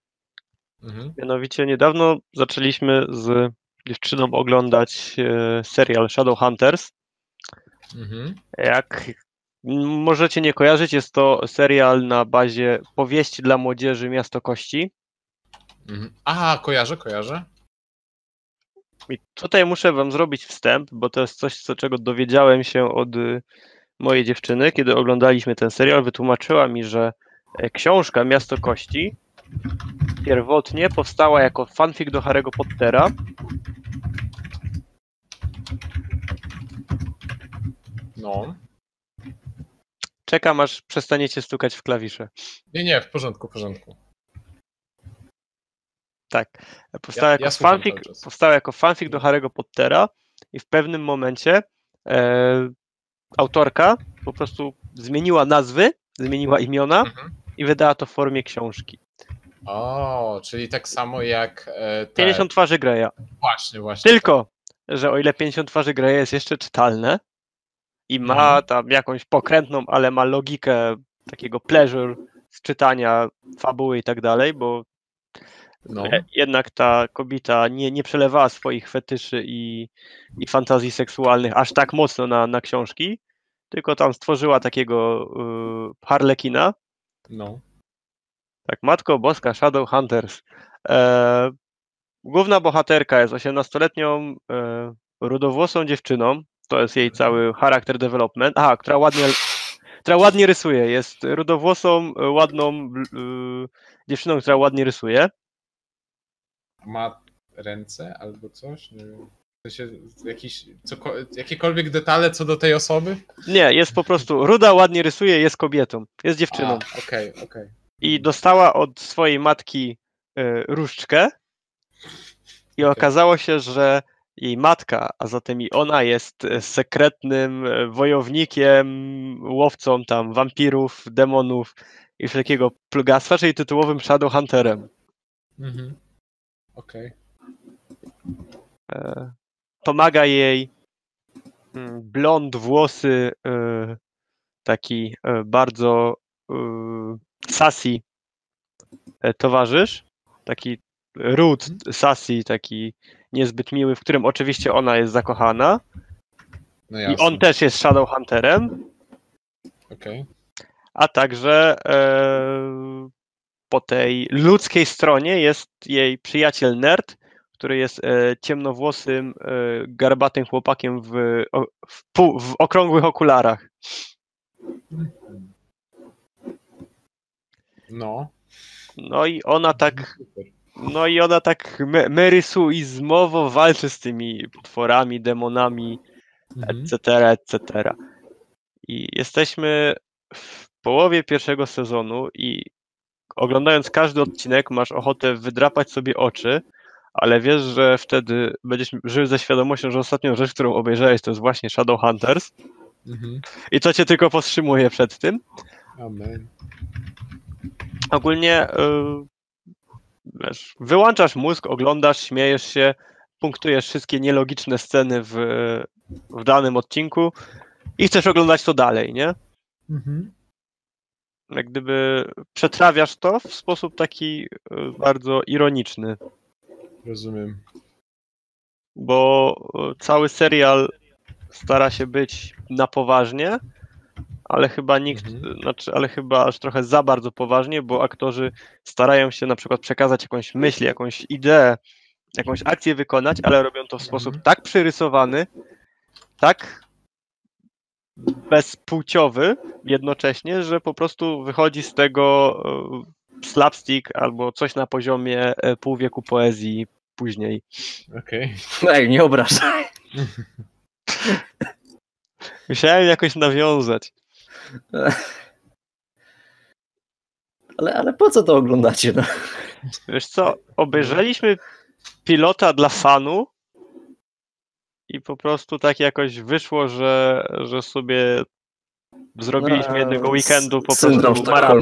Mhm. Mianowicie niedawno zaczęliśmy z dziewczyną oglądać e, serial Shadowhunters. Mhm. Jak możecie nie kojarzyć, jest to serial na bazie powieści dla młodzieży Miasto Kości. Mhm. Aha, kojarzę, kojarzę. I tutaj muszę wam zrobić wstęp, bo to jest coś, co, czego dowiedziałem się od y, mojej dziewczyny, kiedy oglądaliśmy ten serial. Wytłumaczyła mi, że e, książka Miasto Kości pierwotnie powstała jako fanfic do Harry'ego Pottera. No. Czekam, aż przestaniecie stukać w klawisze. Nie, nie, w porządku, w porządku. Tak. Powstała, Ja- jako, ja fanfic, powstała jako fanfic do Harry'ego Pottera i w pewnym momencie e, autorka po prostu zmieniła nazwy, zmieniła imiona Mhm. i wydała to w formie książki. O, czyli tak samo jak e, te... 50 twarzy Greya. Właśnie, właśnie. Tylko, że o ile 50 twarzy Greya jest jeszcze czytalne i ma Mhm. tam jakąś pokrętną, ale ma logikę takiego pleasure z czytania fabuły i tak dalej, bo No. E, Jednak ta kobieta nie, nie przelewała swoich fetyszy i, i fantazji seksualnych aż tak mocno na, na książki, tylko tam stworzyła takiego y, harlekina. No. Tak, Matko Boska, Shadowhunters. E, główna bohaterka jest 18-letnią e, rudowłosą dziewczyną. To jest jej cały charakter development. Aha, która ładnie, która ładnie rysuje. Jest rudowłosą, e, ładną y, dziewczyną, która ładnie rysuje. Ma ręce albo coś? Nie wiem. W sensie jakiś, coko, jakiekolwiek detale co do tej osoby? Nie, jest po prostu ruda, ładnie rysuje, jest kobietą, jest dziewczyną. Okej, okej. I dostała od swojej matki y, różdżkę i okazało się, że jej matka, a zatem i ona jest e, sekretnym e, wojownikiem, łowcą tam wampirów, demonów i wszelkiego plugastwa, czyli tytułowym Shadowhunterem. Mhm. Okej. E, Pomaga jej mm, blond włosy, taki bardzo sassy. E, towarzysz, taki rude sassy, taki niezbyt miły, w którym oczywiście ona jest zakochana. No i on też jest Shadowhunterem, Okej. a także e, po tej ludzkiej stronie jest jej przyjaciel nerd, który jest e, ciemnowłosym, e, garbatym chłopakiem w, w, w okrągłych okularach. No. No i ona tak, no i ona tak me, merysuizmowo walczy z tymi potworami, demonami, Mhm. etc., etc. I jesteśmy w połowie pierwszego sezonu i oglądając każdy odcinek masz ochotę wydrapać sobie oczy, ale wiesz, że wtedy będziesz żył ze świadomością, że ostatnią rzecz, którą obejrzałeś, to jest właśnie Shadowhunters Mhm. i to cię tylko powstrzymuje przed tym. Amen. Ogólnie yy, wiesz, wyłączasz mózg, oglądasz, śmiejesz się, punktujesz wszystkie nielogiczne sceny w, w danym odcinku i chcesz oglądać to dalej, nie? Mhm. Jak gdyby przetrawiasz to w sposób taki yy, bardzo ironiczny, Rozumiem. bo yy, cały serial stara się być na poważnie, ale chyba nikt, Mhm. znaczy, ale chyba aż trochę za bardzo poważnie, bo aktorzy starają się na przykład przekazać jakąś myśl, jakąś ideę, jakąś akcję wykonać, ale robią to w sposób Mhm. tak przyrysowany, tak bezpłciowy jednocześnie, że po prostu wychodzi z tego e, slapstick albo coś na poziomie e, pół wieku poezji później. Okej. Ej, nie obrażaj. Musiałem jakoś nawiązać. Ale, ale po co to oglądacie? No? Wiesz co, obejrzeliśmy pilota dla fanu i po prostu tak jakoś wyszło, że, że sobie zrobiliśmy No, jednego weekendu po prostu maraton?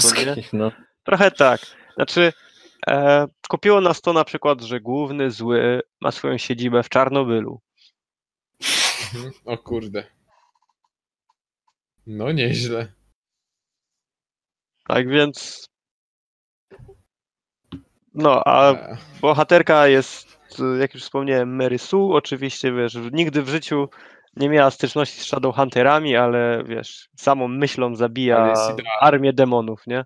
No. Trochę tak. Znaczy, e, kupiło nas to na przykład, że główny zły ma swoją siedzibę w Czarnobylu. O kurde. No nieźle. Tak więc. No, a bohaterka jest, jak już wspomniałem, Mary Sue. Oczywiście, wiesz, nigdy w życiu nie miała styczności z Shadowhunterami, ale wiesz, samą myślą zabija armię demonów, nie?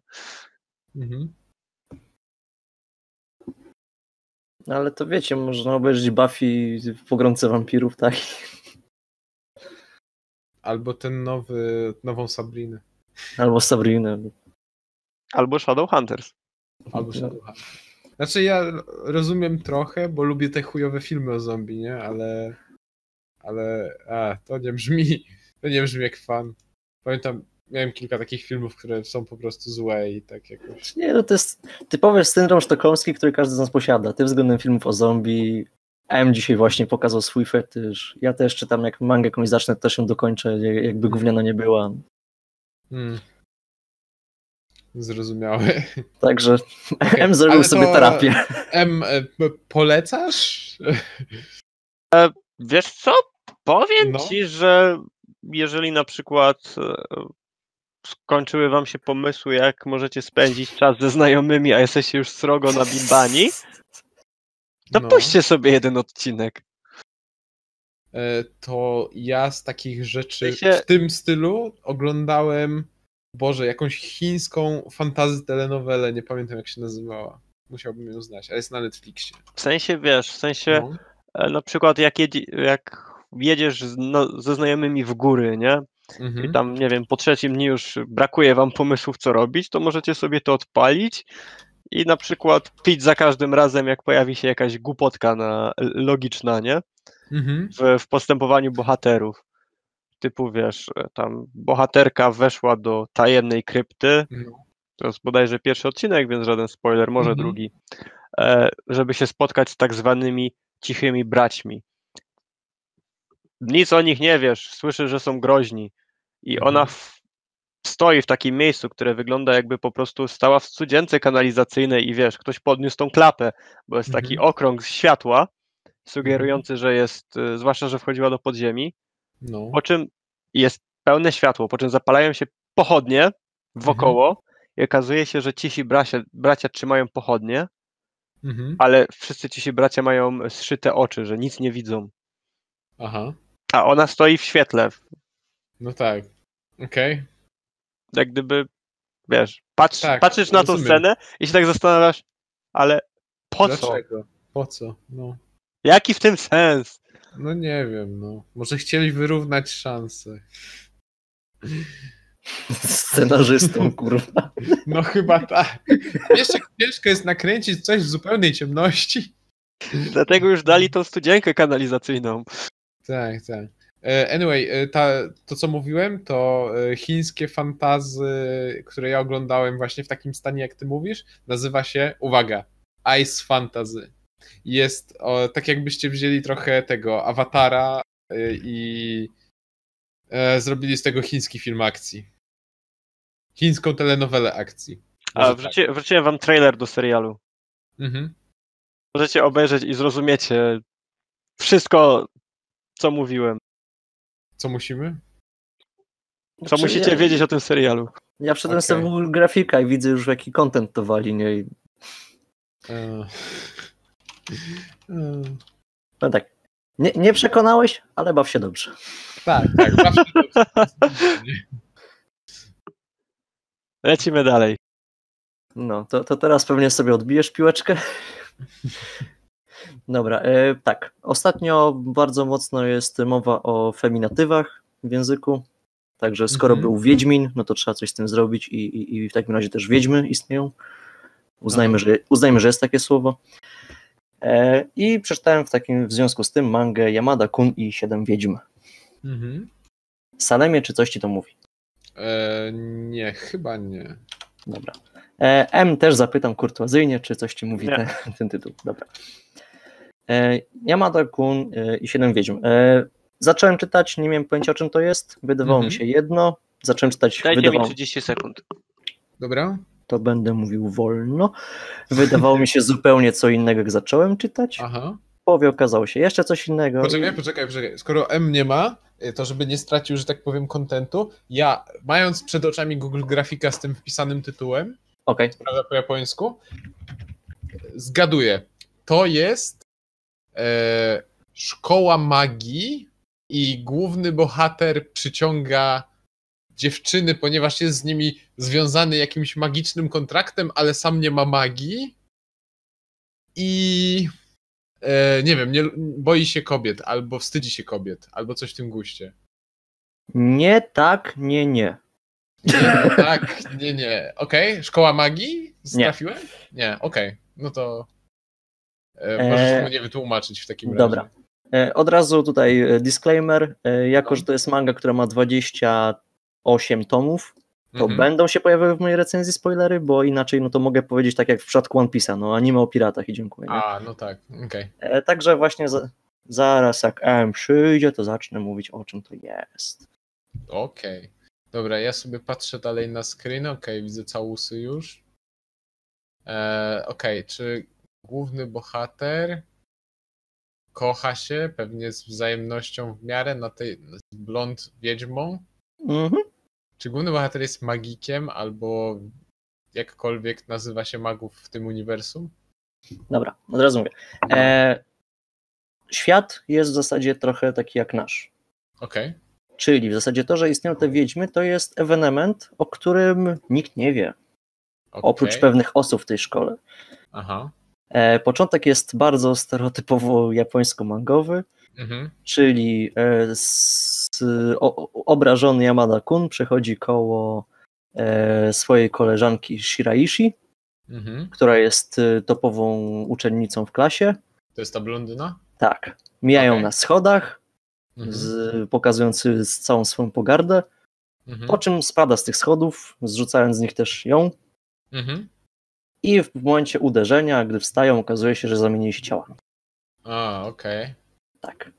Mhm. No, Ale to wiecie, można obejrzeć Buffy w pogromce wampirów, tak? Albo ten nowy, nową Sabrinę. Albo Sabrinę. Albo Shadowhunters. Albo No. Shadowhunter. Znaczy ja rozumiem trochę, bo lubię te chujowe filmy o zombie, nie? Ale... Ale... A, to nie brzmi... To nie brzmi jak fan. Pamiętam, miałem kilka takich filmów, które są po prostu złe i tak jakoś... Nie, no to jest typowy syndrom sztokholmski, który każdy z nas posiada. Ty względem filmów o zombie. M dzisiaj właśnie pokazał swój fetysz. Ja też czytam, jak mangę jakąś zacznę, też ją dokończę, jakby gówniana nie była. Hmm. Zrozumiałe. Także Okej, M zrobił ale sobie to- terapię. M, e, polecasz? Wiesz co? Powiem No. ci, że jeżeli na przykład e, skończyły wam się pomysły, jak możecie spędzić czas ze znajomymi, a jesteście już srogo na bimbani, to No. sobie jeden odcinek. E, to ja z takich rzeczy W sensie- w tym stylu oglądałem, Boże, jakąś chińską fantazy telenowelę, nie pamiętam jak się nazywała. Musiałbym ją znać, ale jest na Netflixie. W sensie, wiesz, w sensie No. e, na przykład jak, jedzie, jak jedziesz z, no, ze znajomymi w góry, nie? Mhm. I tam, nie wiem, po trzecim dniu już brakuje wam pomysłów, co robić, to możecie sobie to odpalić i na przykład pić za każdym razem, jak pojawi się jakaś głupotka na, logiczna, nie? Mhm. w, w postępowaniu bohaterów. Typu, wiesz, tam bohaterka weszła do tajemnej krypty, No. to jest bodajże pierwszy odcinek, więc żaden spoiler, może Mhm. drugi, e, żeby się spotkać z tak zwanymi cichymi braćmi. Nic o nich nie wiesz, słyszysz, że są groźni i Mhm. ona w, stoi w takim miejscu, które wygląda jakby po prostu stała w studzience kanalizacyjnej i wiesz, ktoś podniósł tą klapę, bo jest taki Mhm. okrąg światła, sugerujący, że jest, e, zwłaszcza, że wchodziła do podziemi, No. po czym jest pełne światło, po czym zapalają się pochodnie wokoło i okazuje się, że cisi bracia, bracia trzymają pochodnie, Mhm. ale wszyscy cisi bracia mają zszyte oczy, że nic nie widzą. Aha. A ona stoi w świetle, No tak. Okej. Jak gdyby, wiesz, patrz, Tak, patrzysz na tą rozumiem. scenę i się tak zastanawiasz, ale po co? Dlaczego? Po co? No. Jaki w tym sens? no nie wiem, no. Może chcieli wyrównać szanse. Scenarzystą, kurwa. No chyba tak. Wiesz, jak ciężko jest nakręcić coś w zupełnej ciemności? Dlatego już dali tą studzienkę kanalizacyjną. Tak, tak. E, Anyway, e, ta, to co mówiłem, to e, chińskie fantazy, które ja oglądałem właśnie w takim stanie, jak ty mówisz, nazywa się, uwaga, Ice Fantasy. Jest o, tak jakbyście wzięli trochę tego awatara i e, zrobili z tego chiński film akcji. Chińską telenowelę akcji. A tak. wrzuci, wrzuciłem wam trailer do serialu. Mhm. Możecie obejrzeć i zrozumiecie wszystko, co mówiłem. Co musimy? Co Znaczy, musicie ja- wiedzieć o tym serialu. Ja wszedłem Okej. sobie w Google grafika i widzę już, jaki content to wali, nie? I E, e, no tak. Nie, nie przekonałeś, ale baw się dobrze. tak, tak. Zawsze to... Lecimy dalej. No, to, to teraz pewnie sobie odbijesz piłeczkę. Dobra, e, tak. Ostatnio bardzo mocno jest mowa o feminatywach w języku. Także skoro Mhm. był Wiedźmin, no to trzeba coś z tym zrobić i, i, i w takim razie też Wiedźmy istnieją. Uznajmy, że, uznajmy, że jest takie słowo. E, I przeczytałem w takim w związku z tym mangę Yamada Kun i Siedem Wiedźm. Mhm. Salemie, czy coś ci to mówi? E, nie, chyba nie. Dobra. E, M też zapytam kurtuazyjnie, czy coś ci mówi Nie. te, ten tytuł. Dobra. E, Yamada Kun e, i Siedem Wiedźm. E, zacząłem czytać, nie miałem pojęcia o czym to jest. Wydawało Mhm. mi się jedno. zacząłem czytać, Dajcie mi wydawało, 30 sekund. Dobra? to będę mówił wolno. Wydawało mi się zupełnie co innego, jak zacząłem czytać. Aha. W połowie okazało się jeszcze coś innego. Poczekaj, poczekaj, poczekaj. Skoro M nie ma, to żeby nie stracił, że tak powiem, kontentu, ja, mając przed oczami Google Grafika z tym wpisanym tytułem, Okej, prawda po japońsku, zgaduję. To jest e, szkoła magii i główny bohater przyciąga dziewczyny, ponieważ jest z nimi związany jakimś magicznym kontraktem, ale sam nie ma magii. I e, nie wiem, nie, boi się kobiet, albo wstydzi się kobiet, albo coś w tym guście. Nie, tak, nie, nie. Nie, tak, nie, nie. Okej, szkoła magii? Nie. Trafiłem? Nie, okej. No to możesz mu nie wytłumaczyć w takim razie. dobra. E, Od razu tutaj e, disclaimer, e, jako że to jest manga, która ma 28 tomów, to Mhm. będą się pojawiały w mojej recenzji spoilery, bo inaczej no to mogę powiedzieć tak jak w przypadku One Piece'a, no anime o piratach i dziękuję. Nie? A, no tak, okej. E, Także właśnie za, zaraz jak M przyjdzie, to zacznę mówić o czym to jest. Okej. Dobra, ja sobie patrzę dalej na screen. Okej, widzę całusy już. E, Okej, czy główny bohater kocha się pewnie z wzajemnością w miarę na tej z blond wiedźmą? Mhm. Czy główny bohater jest magikiem albo jakkolwiek nazywa się magów w tym uniwersum? Dobra, od razu mówię. E, świat jest w zasadzie trochę taki jak nasz. Okej. Czyli w zasadzie to, że istnieją te wiedźmy, to jest ewenement, o którym nikt nie wie, okej. oprócz pewnych osób w tej szkole. Aha. E, początek jest bardzo stereotypowo japońsko-mangowy, Mhm. czyli e, s, o, obrażony Yamada Kun przechodzi koło e, swojej koleżanki Shiraishi, Mhm. która jest topową uczennicą w klasie. To jest ta blondyna? Tak, mijają Okej. na schodach, Mhm. z, pokazujący z całą swoją pogardę, Mhm. po czym spada z tych schodów, zrzucając z nich też ją. Mhm. I w momencie uderzenia, gdy wstają, okazuje się, że zamienili się ciała. A, okej. Tak.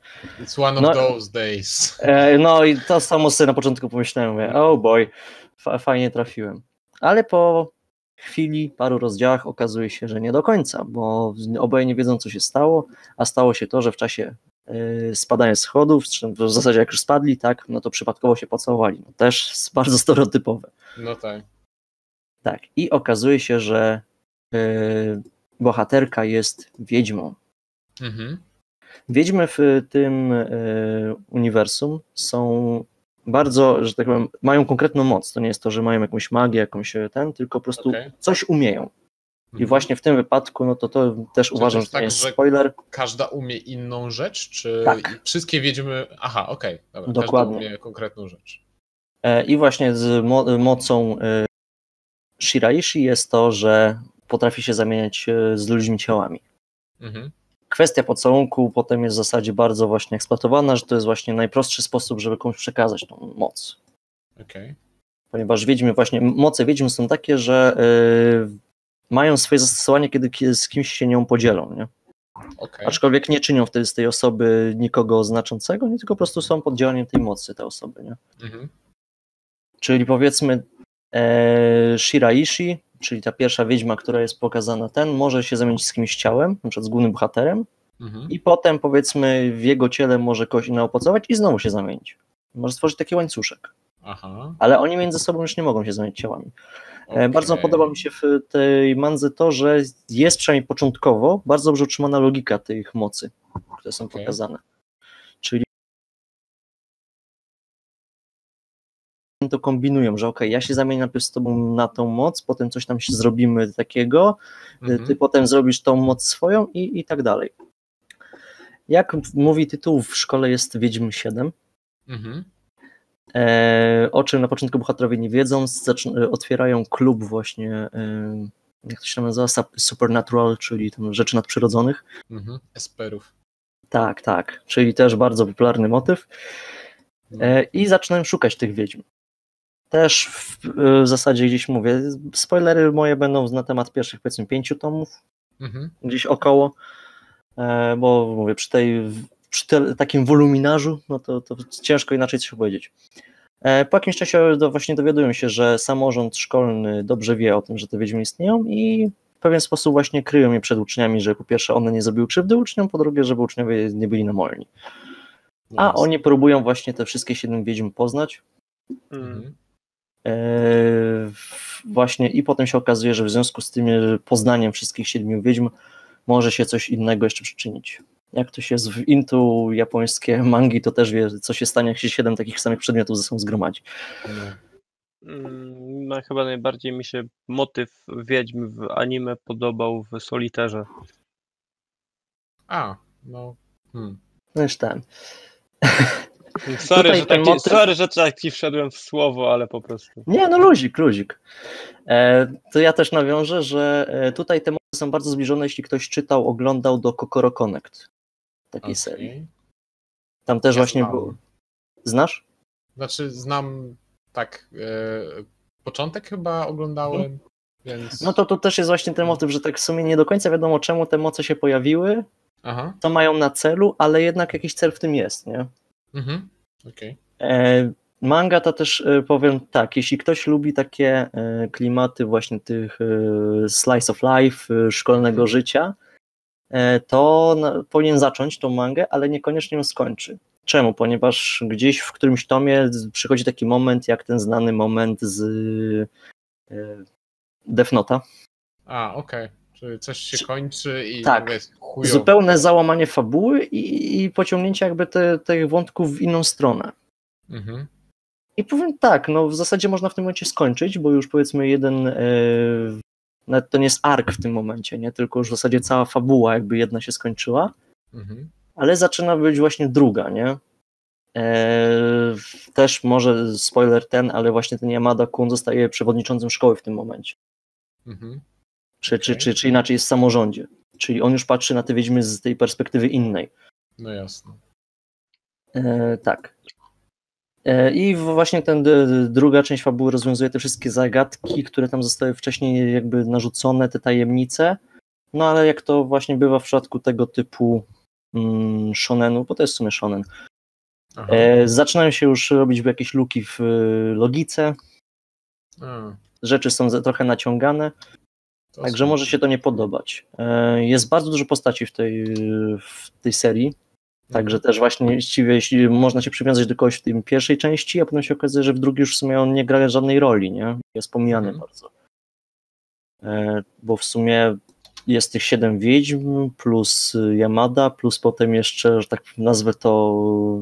It's one of No- those days. E, no i to samo sobie na początku pomyślałem, mówię, oh boy, fa- fajnie trafiłem. Ale po chwili, paru rozdziałach okazuje się, że nie do końca, bo oboje nie wiedzą, co się stało, a stało się to, że w czasie e, spadania schodów, w zasadzie jak już spadli, tak, no to przypadkowo się pocałowali. No, też bardzo stereotypowe. No tak. Tak. I okazuje się, że bohaterka jest wiedźmą. Mhm. Wiedźmy w tym e, uniwersum są bardzo, że tak powiem, mają konkretną moc. To nie jest to, że mają jakąś magię, jakąś e, ten, tylko po prostu Okej. coś umieją. I Mhm. właśnie w tym wypadku, no to to też to uważam, że to tak, jest spoiler. Każda umie inną rzecz, czy Tak. wszystkie wiedźmy... Aha, okej. dobra. Dokładnie. Każda umie konkretną rzecz. E, I właśnie z mo mocą e, Shiraishi jest to, że potrafi się zamieniać e, z ludźmi ciałami. Mhm. Kwestia pocałunku potem jest w zasadzie bardzo właśnie eksploatowana, że to jest właśnie najprostszy sposób, żeby komuś przekazać tą moc. Okej. ponieważ wiedźmy właśnie, moce wiedźm są takie, że y, mają swoje zastosowanie, kiedy ki- z kimś się nią podzielą, nie? Okej. Aczkolwiek nie czynią wtedy z tej osoby nikogo znaczącego, nie tylko po prostu są pod działaniem tej mocy te osoby, nie? Mhm. Czyli powiedzmy e, Shiraishi, czyli ta pierwsza wiedźma, która jest pokazana, ten może się zamienić z kimś ciałem, na przykład z głównym bohaterem Mhm. i potem powiedzmy w jego ciele może kogoś innego pocałować i znowu się zamienić. Może stworzyć taki łańcuszek. Aha. Ale oni między sobą już nie mogą się zamienić ciałami. E, okej. Bardzo podoba mi się w tej mandze to, że jest przynajmniej początkowo bardzo dobrze utrzymana logika tych mocy, które są Okej. pokazane. To kombinują, że ok, ja się zamienię najpierw z tobą na tą moc, potem coś tam się zrobimy takiego, Mhm. ty potem zrobisz tą moc swoją i, i tak dalej. Jak mówi tytuł, w szkole jest Wiedźm 7, Mhm. E, o czym na początku bohaterowie nie wiedzą, otwierają klub właśnie, e, jak to się nazywa, Sup- Supernatural, czyli tam rzeczy nadprzyrodzonych. Mhm. Esperów. Tak, tak, czyli też bardzo popularny motyw. E, I zaczynają szukać tych wiedźm. Też w, w zasadzie gdzieś mówię, spoilery moje będą na temat pierwszych powiedzmy pięciu tomów, Mhm. gdzieś około, e, bo mówię, przy tej przy te, takim woluminarzu, no to, to ciężko inaczej coś powiedzieć. E, Po jakimś czasie do, właśnie dowiadują się, że samorząd szkolny dobrze wie o tym, że te wiedźmy istnieją i w pewien sposób właśnie kryją je przed uczniami, że po pierwsze one nie zrobiły krzywdy uczniom, po drugie, żeby uczniowie nie byli namolni. A oni próbują właśnie te wszystkie siedem wiedźm poznać. Mm. Mhm. E, Właśnie i potem się okazuje, że w związku z tym e, poznaniem wszystkich siedmiu wiedźm może się coś innego jeszcze przyczynić. Jak ktoś jest w intu japońskie mangi, to też wie, co się stanie, jak się siedem takich samych przedmiotów ze sobą zgromadzi. No. Mm, No, chyba najbardziej mi się motyw wiedźm w anime podobał w Soliterze. A, no. Hmm. No już ten. Sorry, Tutaj że, taki, motyw- sorry, że tak ci wszedłem w słowo, ale po prostu. Nie, no luzik, luzik. E, to ja też nawiążę, że e, tutaj te motywy są bardzo zbliżone, jeśli ktoś czytał, oglądał do Kokoro Connect, takiej okej. serii. Tam też Ja właśnie znam. było. Znasz? Znaczy, znam tak. E, początek chyba oglądałem, więc. No to tu też jest właśnie ten motyw, że tak w sumie nie do końca wiadomo czemu te moce się pojawiły, Aha. co mają na celu, ale jednak jakiś cel w tym jest, nie? Mhm. Okej. E, manga to też e, powiem tak, jeśli ktoś lubi takie e, klimaty właśnie tych slice of life, szkolnego życia, e, to powinien zacząć tą mangę, ale niekoniecznie ją skończy. Czemu? Ponieważ gdzieś w którymś tomie przychodzi taki moment, jak ten znany moment z Death Note'a. A, okej. Czyli coś się Czy- kończy i Tak. jest chujowo. Zupełne załamanie fabuły i, i pociągnięcie jakby te, tych wątków w inną stronę. Mhm. I powiem tak, no w zasadzie można w tym momencie skończyć, bo już powiedzmy jeden, e, nawet to nie jest ark w tym momencie, nie, tylko już w zasadzie cała fabuła jakby jedna się skończyła, Mhm. ale zaczyna być właśnie druga, nie. E, też może spoiler ten, ale właśnie ten Yamada Kun zostaje przewodniczącym szkoły w tym momencie, Mhm. Czy, czy, Okej. czy, czy inaczej jest w samorządzie, czyli on już patrzy na te wiedźmy z tej perspektywy innej. No jasne. E, tak. E, I właśnie ten druga część fabuły rozwiązuje te wszystkie zagadki, które tam zostały wcześniej jakby narzucone, te tajemnice. No ale jak to właśnie bywa w przypadku tego typu mm, shonenu, bo to jest w sumie shonen, e, zaczynają się już robić jakieś luki w e, logice, A, rzeczy są trochę naciągane, to także może się to nie podobać. E, Jest bardzo dużo postaci w tej, w tej serii, Także też właśnie jeśli można się przywiązać do kogoś w tym pierwszej części, a potem się okazuje, że w drugiej już w sumie on nie gra żadnej roli, nie? Jest pomijany Mhm. bardzo. E, bo w sumie jest tych siedem wiedźm, plus Yamada, plus potem jeszcze, że tak nazwę to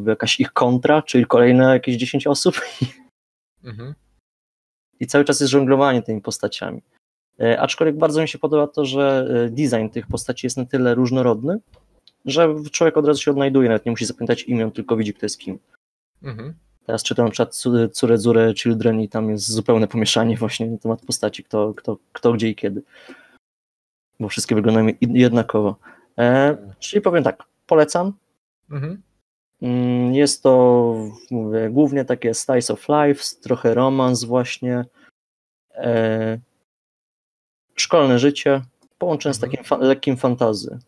jakaś ich kontra, czyli kolejne jakieś 10 osób Mhm. i cały czas jest żonglowanie tymi postaciami. E, aczkolwiek bardzo mi się podoba to, że e, design tych postaci jest na tyle różnorodny, że człowiek od razu się odnajduje, nawet nie musi zapamiętać imion, tylko widzi, kto jest kim. Mhm. Teraz czytam na przykład Cu- Curedzure Children i tam jest zupełne pomieszanie właśnie na temat postaci, kto, kto, kto gdzie i kiedy. Bo wszystkie wyglądają jednakowo. E, czyli powiem tak, polecam. Mhm. Mm, Jest to, mówię, głównie takie slice of life, trochę romans właśnie, e, szkolne życie, połączone z Mhm. takim fa- lekkim fantazy,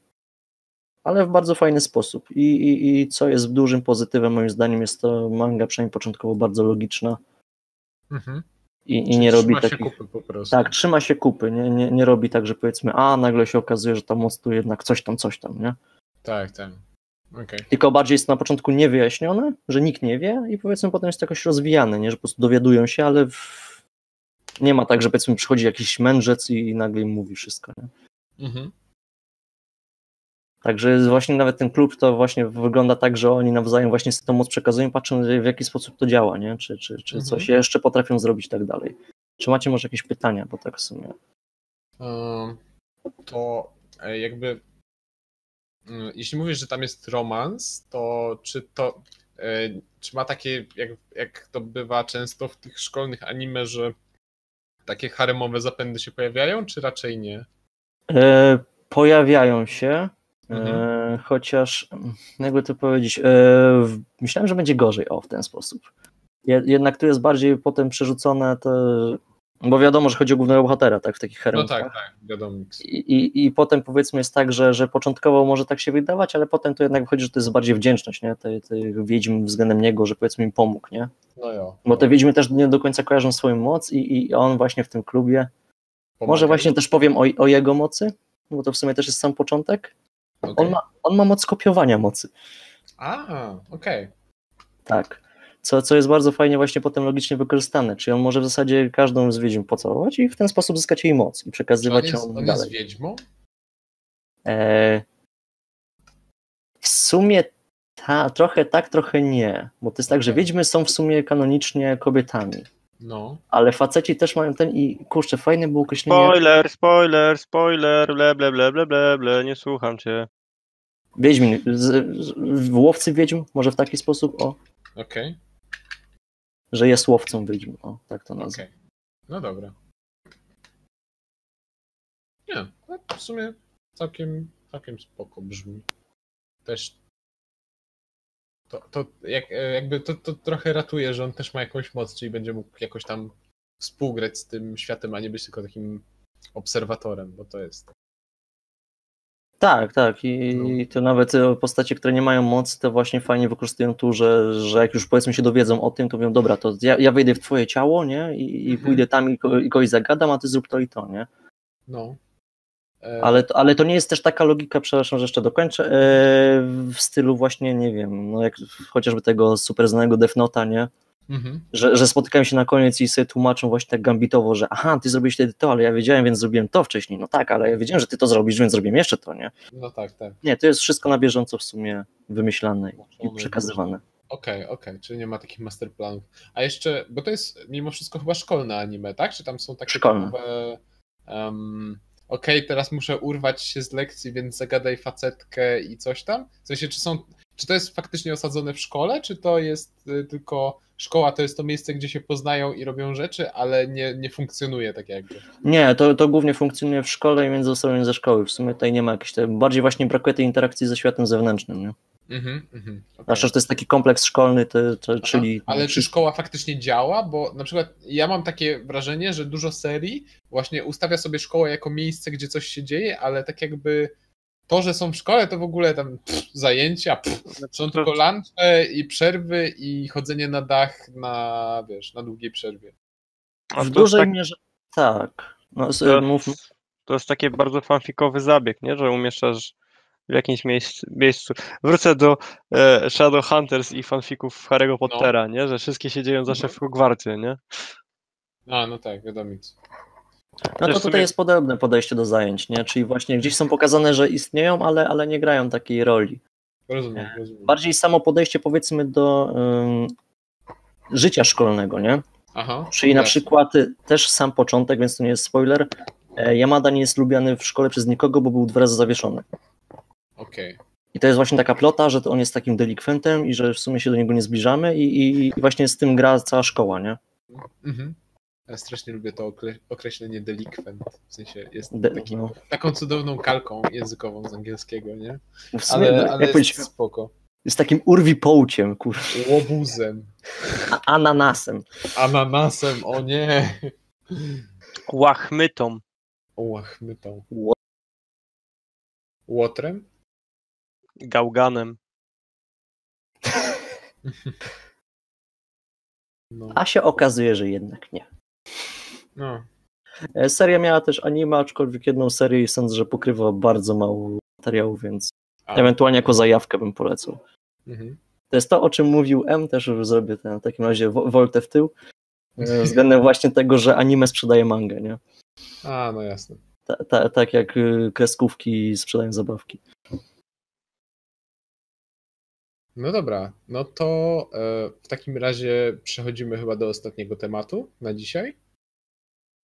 ale w bardzo fajny sposób. I, i, I co jest dużym pozytywem moim zdaniem, jest to manga przynajmniej początkowo bardzo logiczna Mhm. i, i nie robi trzyma się takich... kupy po prostu. Tak, trzyma się kupy, nie, nie, nie robi tak, że powiedzmy, a nagle się okazuje, że ta moc tu jednak coś tam, coś tam, nie? Tak, tak. Okej. Tylko bardziej jest na początku niewyjaśnione, że nikt nie wie i powiedzmy potem jest to jakoś rozwijane, nie? Że po prostu dowiadują się, ale w... nie ma tak, że powiedzmy przychodzi jakiś mędrzec i nagle im mówi wszystko, nie? Mhm. Także właśnie nawet ten klub to właśnie wygląda tak, że oni nawzajem właśnie z tą moc przekazują, patrzą w jaki sposób to działa, nie? Czy, czy, czy Mhm. coś jeszcze potrafią zrobić i tak dalej. Czy macie może jakieś pytania, bo tak w sumie... To e, jakby mm, jeśli mówisz, że tam jest romans, to czy to e, czy ma takie, jak, jak to bywa często w tych szkolnych anime, że takie haremowe zapędy się pojawiają, czy raczej nie? E, pojawiają się, Mhm. e, chociaż mm, jakby to powiedzieć, e, myślałem, że będzie gorzej o w ten sposób. Je, jednak tu jest bardziej potem przerzucone to Bo wiadomo, że chodzi o głównego bohatera, tak, w takich No heronkach. tak, tak, wiadomo. I, i, I potem powiedzmy jest tak, że, że początkowo może tak się wydawać, ale potem to jednak wychodzi, że to jest bardziej wdzięczność, nie? Tych, tych wiedźm względem niego, że powiedzmy im pomógł, nie? No jo. Bo te wiedźmy też nie do końca kojarzą swoją moc i, i on właśnie w tym klubie. Pomaga. Może właśnie też powiem o, o jego mocy, bo to w sumie też jest sam początek. Okej. On, ma, on ma moc kopiowania mocy. A, okej. Tak. Co, co jest bardzo fajnie właśnie potem logicznie wykorzystane. Czyli on może w zasadzie każdą z wiedźm pocałować i w ten sposób zyskać jej moc i przekazywać jest, ją on jest dalej. wiedźmą? E, w sumie ta, trochę tak, trochę nie. Bo to jest tak, że wiedźmy są w sumie kanonicznie kobietami. No. Ale faceci też mają ten i kurczę, fajne było określenie. Spoiler, spoiler, spoiler, ble, ble, ble, ble, ble, ble, nie słucham cię. Wiedźmin, z, z, w łowcy wiedźm, może w taki sposób, o, Okej, że jest łowcą wiedźm, o, tak to nazwę. okej. No dobra. Nie, no w sumie całkiem, całkiem spoko brzmi. Też to, to jak, e, jakby to, to trochę ratuje, że on też ma jakąś moc, czyli będzie mógł jakoś tam współgrać z tym światem, a nie być tylko takim obserwatorem, bo to jest. Tak, tak. I No. to nawet e, postacie, które nie mają mocy, to właśnie fajnie wykorzystują tu, że, że jak już powiedzmy się dowiedzą o tym, to mówią, dobra, to ja, ja wejdę w twoje ciało, nie? I, i Mhm. pójdę tam i, ko, i kogoś zagadam, a ty zrób to i to, nie? No. E, Ale, to- ale to nie jest też taka logika, przepraszam, że jeszcze dokończę, e, w stylu właśnie, nie wiem, no jak chociażby tego super znanego Death Nota, nie? Mhm. Że, że spotykają się na koniec i sobie tłumaczą właśnie tak gambitowo, że aha, ty zrobiłeś wtedy to, ale ja wiedziałem, więc zrobiłem to wcześniej. No tak, ale ja wiedziałem, że ty to zrobisz, więc zrobiłem jeszcze to, nie? No tak, tak. Nie, to jest wszystko na bieżąco w sumie wymyślane i przekazywane. Okej, okej, czyli nie ma takich masterplanów. A jeszcze, bo to jest mimo wszystko chyba szkolne anime, tak? Czy tam są takie Szkolne. typowe... Um, Okej, teraz muszę urwać się z lekcji, więc zagadaj facetkę i coś tam? W sensie, czy są... Czy to jest faktycznie osadzone w szkole, czy to jest y, tylko szkoła, to jest to miejsce, gdzie się poznają i robią rzeczy, ale nie, nie funkcjonuje tak jakby. Nie, to, to głównie funkcjonuje w szkole i między osobami ze szkoły. W sumie tutaj nie ma jakiejś, bardziej właśnie brakuje tej interakcji ze światem zewnętrznym, nie? Mhm, mhm. okej. Zwłaszcza, że to jest taki kompleks szkolny, to, to, czyli... Ale czy szkoła faktycznie działa? Bo na przykład ja mam takie wrażenie, że dużo serii właśnie ustawia sobie szkołę jako miejsce, gdzie coś się dzieje, ale tak jakby to, że są w szkole, to w ogóle tam pff, zajęcia, pff, są tylko lunche i przerwy i chodzenie na dach na, wiesz, na długiej przerwie. A w dużej tak- mierze tak. No, To, mów, to jest taki bardzo fanfikowy zabieg, nie? że umieszczasz w jakimś miejscu. miejscu. Wrócę do e, Shadowhunters i fanfików Harry'ego Pottera, nie? że wszystkie się dzieją zawsze w Hogwarcie, nie? A, no tak, wiadomo. No to tutaj sumie- jest podobne podejście do zajęć, nie? Czyli właśnie gdzieś są pokazane, że istnieją, ale, ale nie grają takiej roli. Rozumiem, rozumiem. Bardziej samo podejście powiedzmy do ym, życia szkolnego, nie? Aha. Czyli na przykład y, też sam początek, więc to nie jest spoiler. e, Yamada nie jest lubiany w szkole przez nikogo, bo był dwa razy zawieszony. Okej. I to jest właśnie taka plota, że to on jest takim delikwentem i że w sumie się do niego nie zbliżamy i, i, i właśnie z tym gra cała szkoła, nie? Mhm. Ja strasznie lubię to okre- określenie delikwent. W sensie jest De- taki, no. taką cudowną kalką językową z angielskiego, nie? W sumie, Ale, no, ale jest powiedzieć, spoko. jest takim urwi-połciem, kur... Łobuzem. a- ananasem. Ananasem, o nie. Łachmytą. Łachmytą. Ło- Łotrem? Gałganem. No. A się okazuje, że jednak nie. No. E, Seria miała też anime, aczkolwiek jedną serię i sądzę, że pokrywa bardzo mało materiału, więc A, ewentualnie jako zajawkę bym polecał. mhm. To jest to, o czym mówił M, też już zrobię ten, w takim razie wo- woltę w tył, e, względem właśnie tego, że anime sprzedaje mangę, nie? A, no jasne. Ta, ta, tak jak y, kreskówki sprzedają zabawki. No dobra, no to e, w takim razie przechodzimy chyba do ostatniego tematu na dzisiaj.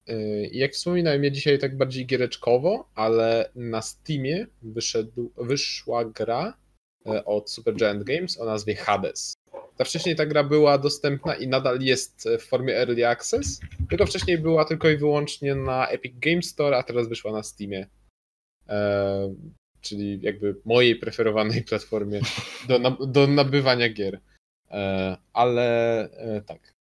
E, jak wspominałem, ja dzisiaj tak bardziej giereczkowo, ale na Steamie wyszedł, wyszła gra e, od Supergiant Games o nazwie Hades. Ta wcześniej ta gra była dostępna i nadal jest w formie Early Access, tylko wcześniej była tylko i wyłącznie na Epic Games Store, a teraz wyszła na Steamie. Czyli jakby mojej preferowanej platformie do, do nabywania gier. E, ale e, tak.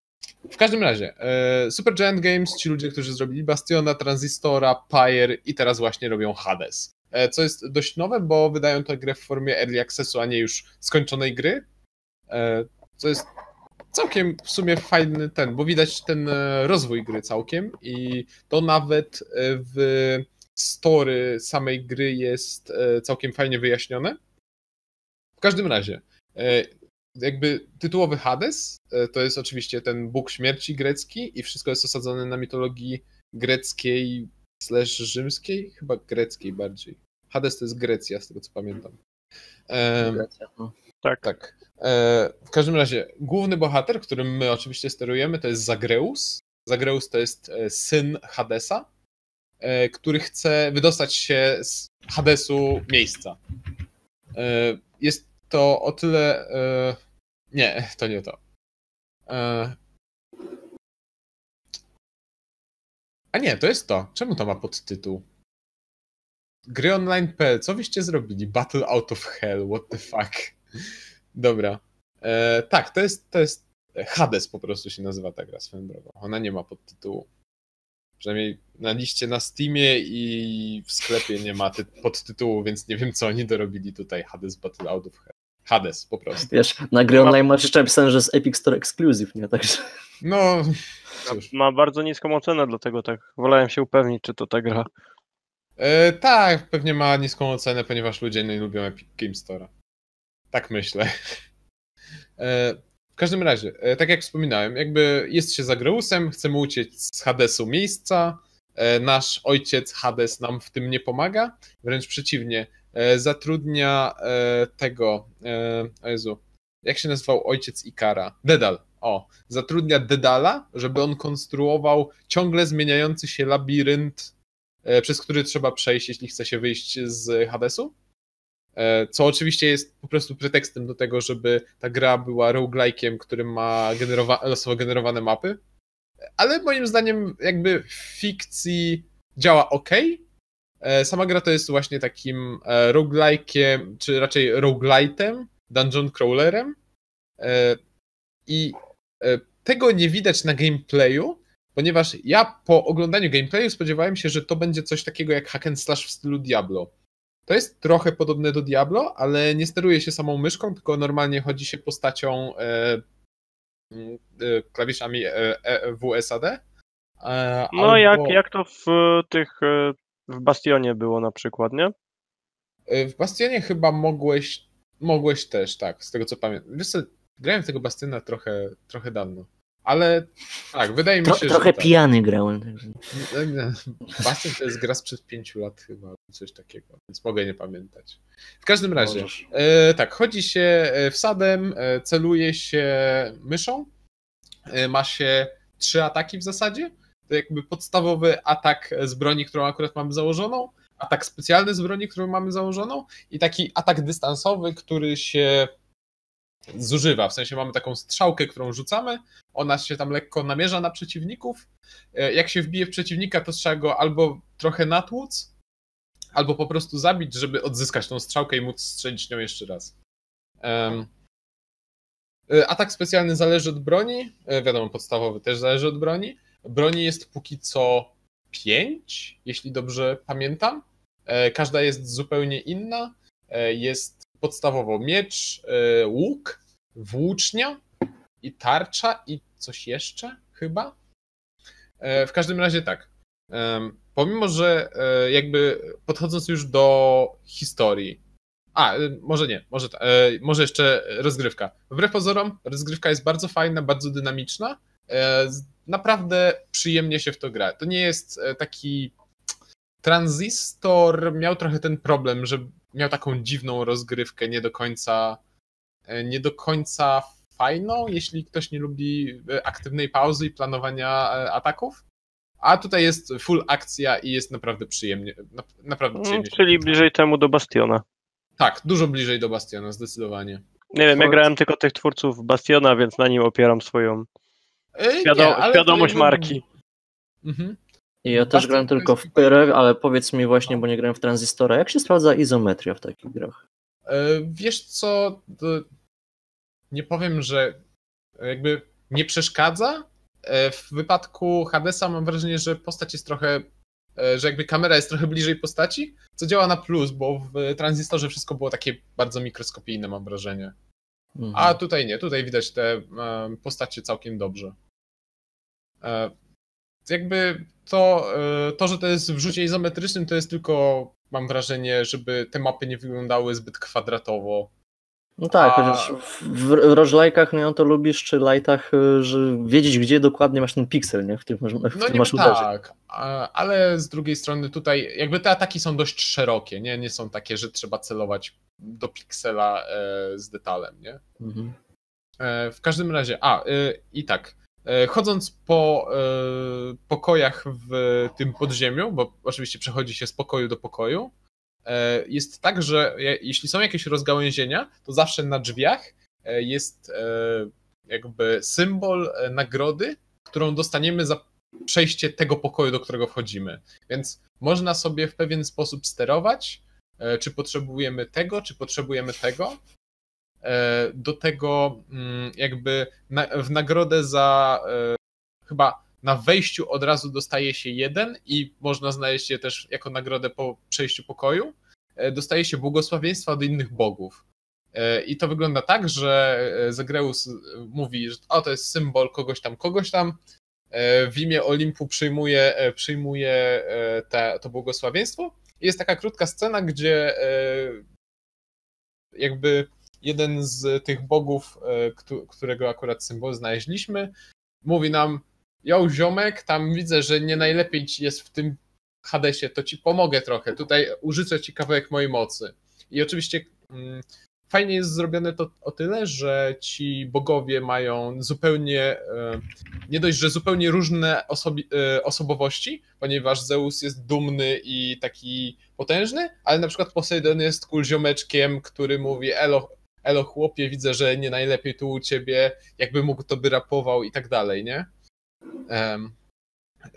w każdym razie, e, Super Giant Games, ci ludzie, którzy zrobili Bastiona, Transistora, Pyre i teraz właśnie robią Hades. Co jest dość nowe, bo wydają tę grę w formie early accessu, a nie już skończonej gry. Co jest całkiem w sumie fajny ten, bo widać ten rozwój gry całkiem i to nawet w story samej gry jest e, całkiem fajnie wyjaśnione. W każdym razie, jakby tytułowy Hades to jest oczywiście ten Bóg śmierci grecki i wszystko jest osadzone na mitologii greckiej slash rzymskiej, chyba greckiej bardziej. Hades to jest Grecja, z tego co pamiętam. Grecja, no. Tak. Tak. E, w każdym razie, główny bohater, którym my oczywiście sterujemy, to jest Zagreus. Zagreus to jest e, syn Hadesa, e, który chce wydostać się z Hadesu miejsca. Jest to o tyle. Nie, to nie to. A nie, to jest to. Czemu to ma podtytuł? Gry online.pl, co wyście zrobili? Battle out of hell, what the fuck? Dobra. E, tak, to jest, to jest Hades po prostu się nazywa ta gra swoją drogą. Ona nie ma podtytułu. Przynajmniej na liście na Steamie i w sklepie nie ma podtytułu, więc nie wiem co oni dorobili tutaj. Hades Battle Out of Hell. Hades po prostu. Wiesz, na gry online masz jeszcze napisane, że jest Epic Store Exclusive, nie? Także... No, cóż. Ma bardzo niską ocenę, dlatego tak wolałem się upewnić, czy to ta gra. E, tak, pewnie ma niską ocenę, ponieważ ludzie nie lubią Epic Game Store'a. Tak myślę. E, w każdym razie, e, tak jak wspominałem, jakby jest się za Greusem, chcemy uciec z Hadesu miejsca. E, nasz ojciec Hades nam w tym nie pomaga, wręcz przeciwnie, zatrudnia tego, o Jezu, jak się nazywał ojciec Ikara? Dedal. O, zatrudnia Dedala, żeby on konstruował ciągle zmieniający się labirynt, przez który trzeba przejść, jeśli chce się wyjść z Hadesu. E, co oczywiście jest po prostu pretekstem do tego, żeby ta gra była roguelike'iem, który ma generowa losowo generowane mapy. Ale moim zdaniem jakby w fikcji działa ok. E, sama gra to jest właśnie takim e, roguelike'iem, czy raczej roguelite'em, dungeon crawlerem. I tego nie widać na gameplayu, ponieważ ja po oglądaniu gameplayu spodziewałem się, że to będzie coś takiego jak hack and slash w stylu Diablo to jest trochę podobne do Diablo, ale nie steruje się samą myszką, tylko normalnie chodzi się postacią e, mm, e, klawiszami e, e WSAD. E, no albo... jak, jak to w tych e, w Bastionie było na przykład, nie? W Bastionie chyba mogłeś, mogłeś też, tak, z tego co pamiętam. Wiesz co, grałem w tego Bastiona trochę, trochę dawno. Ale tak, wydaje mi się, Tro, Trochę że tak. pijany grałem. Bastion to jest gra sprzed pięciu lat chyba, coś takiego, więc mogę nie pamiętać. W każdym razie, e, tak, chodzi się e, wsadem, e, celuje się myszą, e, ma się trzy ataki w zasadzie. To jakby podstawowy atak z broni, którą akurat mamy założoną, atak specjalny z broni, którą mamy założoną i taki atak dystansowy, który się zużywa. W sensie mamy taką strzałkę, którą rzucamy, ona się tam lekko namierza na przeciwników. E, jak się wbije w przeciwnika, to trzeba go albo trochę natłuc, albo po prostu zabić, żeby odzyskać tą strzałkę i móc strzelić nią jeszcze raz. Um, atak specjalny zależy od broni. E, wiadomo, podstawowy też zależy od broni. Broni jest póki co pięć, jeśli dobrze pamiętam. Każda jest zupełnie inna. Jest podstawowo miecz, e, łuk, włócznia i tarcza i coś jeszcze chyba. E, w każdym razie tak. Pomimo, że e, jakby podchodząc już do historii. A, może nie, może, może jeszcze rozgrywka. Wbrew pozorom, rozgrywka jest bardzo fajna, bardzo dynamiczna. Naprawdę przyjemnie się w to gra. To nie jest taki. Transistor miał trochę ten problem, że miał taką dziwną rozgrywkę, nie do końca e, nie do końca fajną, jeśli ktoś nie lubi e, aktywnej pauzy i planowania e, ataków. A tutaj jest full akcja i jest naprawdę przyjemnie. Naprawdę przyjemnie Czyli bliżej temu do Bastiona. Tak, dużo bliżej do Bastiona, zdecydowanie. Nie wiem, ja grałem tylko tych twórców Bastiona, więc na nim opieram swoją świadom nie, świadomość marki. Mhm. Ja też grałem tylko w Pyrę, ale powiedz mi właśnie, bo nie grałem w Transistora, jak się sprawdza izometria w takich grach? E, wiesz co, nie powiem, że jakby nie przeszkadza, e, w wypadku Hadesa mam wrażenie, że postać jest trochę, e, że jakby kamera jest trochę bliżej postaci, co działa na plus, bo w tranzystorze wszystko było takie bardzo mikroskopijne, mam wrażenie. Mhm. A tutaj nie, tutaj widać te e, postacie całkiem dobrze. Jakby to, e, to, że to jest w rzucie izometrycznym, to jest tylko, mam wrażenie, żeby te mapy nie wyglądały zbyt kwadratowo. No tak, A- chociaż w, roguelike'ach, no to lubisz, czy lightach, y, że wiedzieć, gdzie dokładnie masz ten piksel, nie? w którym masz, w No którym nie masz uderzyć. tak, ale z drugiej strony tutaj jakby te ataki są dość szerokie, nie, nie są takie, że trzeba celować do piksela e, z detalem, nie? Mhm. E, W każdym razie, a e, i tak, chodząc po e, pokojach w tym podziemiu, bo oczywiście przechodzi się z pokoju do pokoju, e, jest tak, że je- jeśli są jakieś rozgałęzienia, to zawsze na drzwiach e, jest e, jakby symbol e, nagrody, którą dostaniemy za przejście tego pokoju, do którego wchodzimy. Więc można sobie w pewien sposób sterować, e, czy potrzebujemy tego, czy potrzebujemy tego. E, Do tego mm, jakby w nagrodę za e, chyba na wejściu od razu dostaje się jeden i można znaleźć je też jako nagrodę po przejściu pokoju. E, Dostaje się błogosławieństwa od innych bogów. I to wygląda tak, że Zagreus mówi, że o, to jest symbol kogoś tam, kogoś tam. W imię Olimpu przyjmuje, przyjmuje te, to błogosławieństwo. I jest taka krótka scena, gdzie jakby jeden z tych bogów, e, któ- którego akurat symbol znaleźliśmy, mówi nam: Yo, ziomek, tam widzę, że nie najlepiej ci jest w tym Hadesie, to ci pomogę trochę. Tutaj użyczę ci kawałek mojej mocy. I oczywiście mm, fajnie jest zrobione to o tyle, że ci bogowie mają zupełnie, e, nie dość, że zupełnie różne osobi- e, osobowości, ponieważ Zeus jest dumny i taki potężny, ale na przykład Poseidon jest cool ziomeczkiem, który mówi elo, elo chłopie, widzę, że nie najlepiej tu u ciebie, jakby mógł, to by rapował i tak dalej, nie?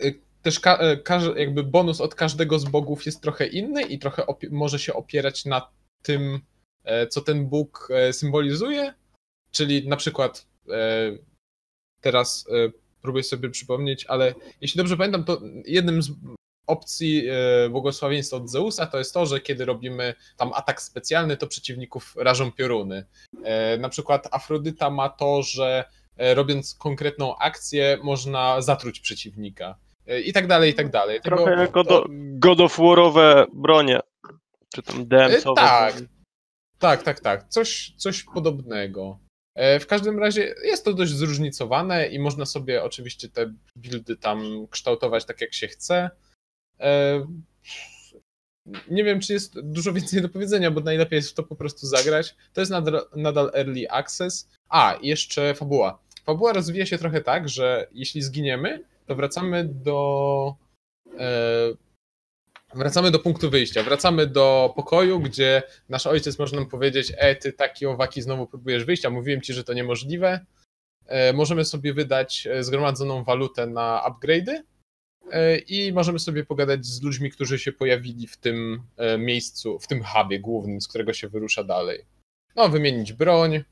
Y, też ka- każ- jakby bonus od każdego z bogów jest trochę inny i trochę może się opierać na tym, e, co ten bóg e, symbolizuje, czyli na przykład e, teraz próbuję sobie przypomnieć, ale jeśli dobrze pamiętam, to jednym z opcji e, błogosławieństwa od Zeusa to jest to, że kiedy robimy tam atak specjalny, to przeciwników rażą pioruny. E, Na przykład Afrodyta ma to, że e, robiąc konkretną akcję można zatruć przeciwnika. I tak dalej, i tak dalej. Tego- Trochę jako to- God of Warowe bronie. Czy tam DMS-owe. tak. Tak, tak, tak. Coś, coś podobnego. W każdym razie jest to dość zróżnicowane i można sobie oczywiście te buildy tam kształtować tak, jak się chce. E, Nie wiem, czy jest dużo więcej do powiedzenia, bo najlepiej jest w to po prostu zagrać. To jest nadal, nadal early access. A, jeszcze fabuła. Fabuła rozwija się trochę tak, że jeśli zginiemy, to wracamy do. E, wracamy do punktu wyjścia. Wracamy do pokoju, gdzie nasz ojciec może nam powiedzieć: E, ty taki owaki znowu próbujesz wyjść, a mówiłem ci, że to niemożliwe. E, możemy sobie wydać e, zgromadzoną walutę na upgrade'y i możemy sobie pogadać z ludźmi, którzy się pojawili w tym e, miejscu, w tym hubie głównym, z którego się wyrusza dalej. No, wymienić broń, e,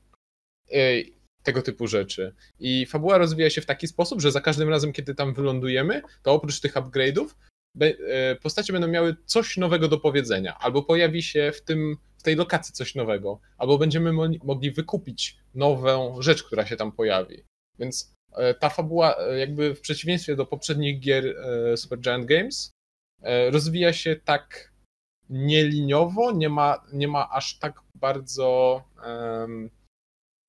tego typu rzeczy. I fabuła rozwija się w taki sposób, że za każdym razem, kiedy tam wylądujemy, to oprócz tych upgrade'ów, e, postacie będą miały coś nowego do powiedzenia, albo pojawi się w, tym, w tej lokacji coś nowego, albo będziemy mo- mogli wykupić nową rzecz, która się tam pojawi. Więc e, ta fabuła, e, jakby w przeciwieństwie do poprzednich gier e, Supergiant Games, e, rozwija się tak nieliniowo, nie ma, nie ma aż tak bardzo em,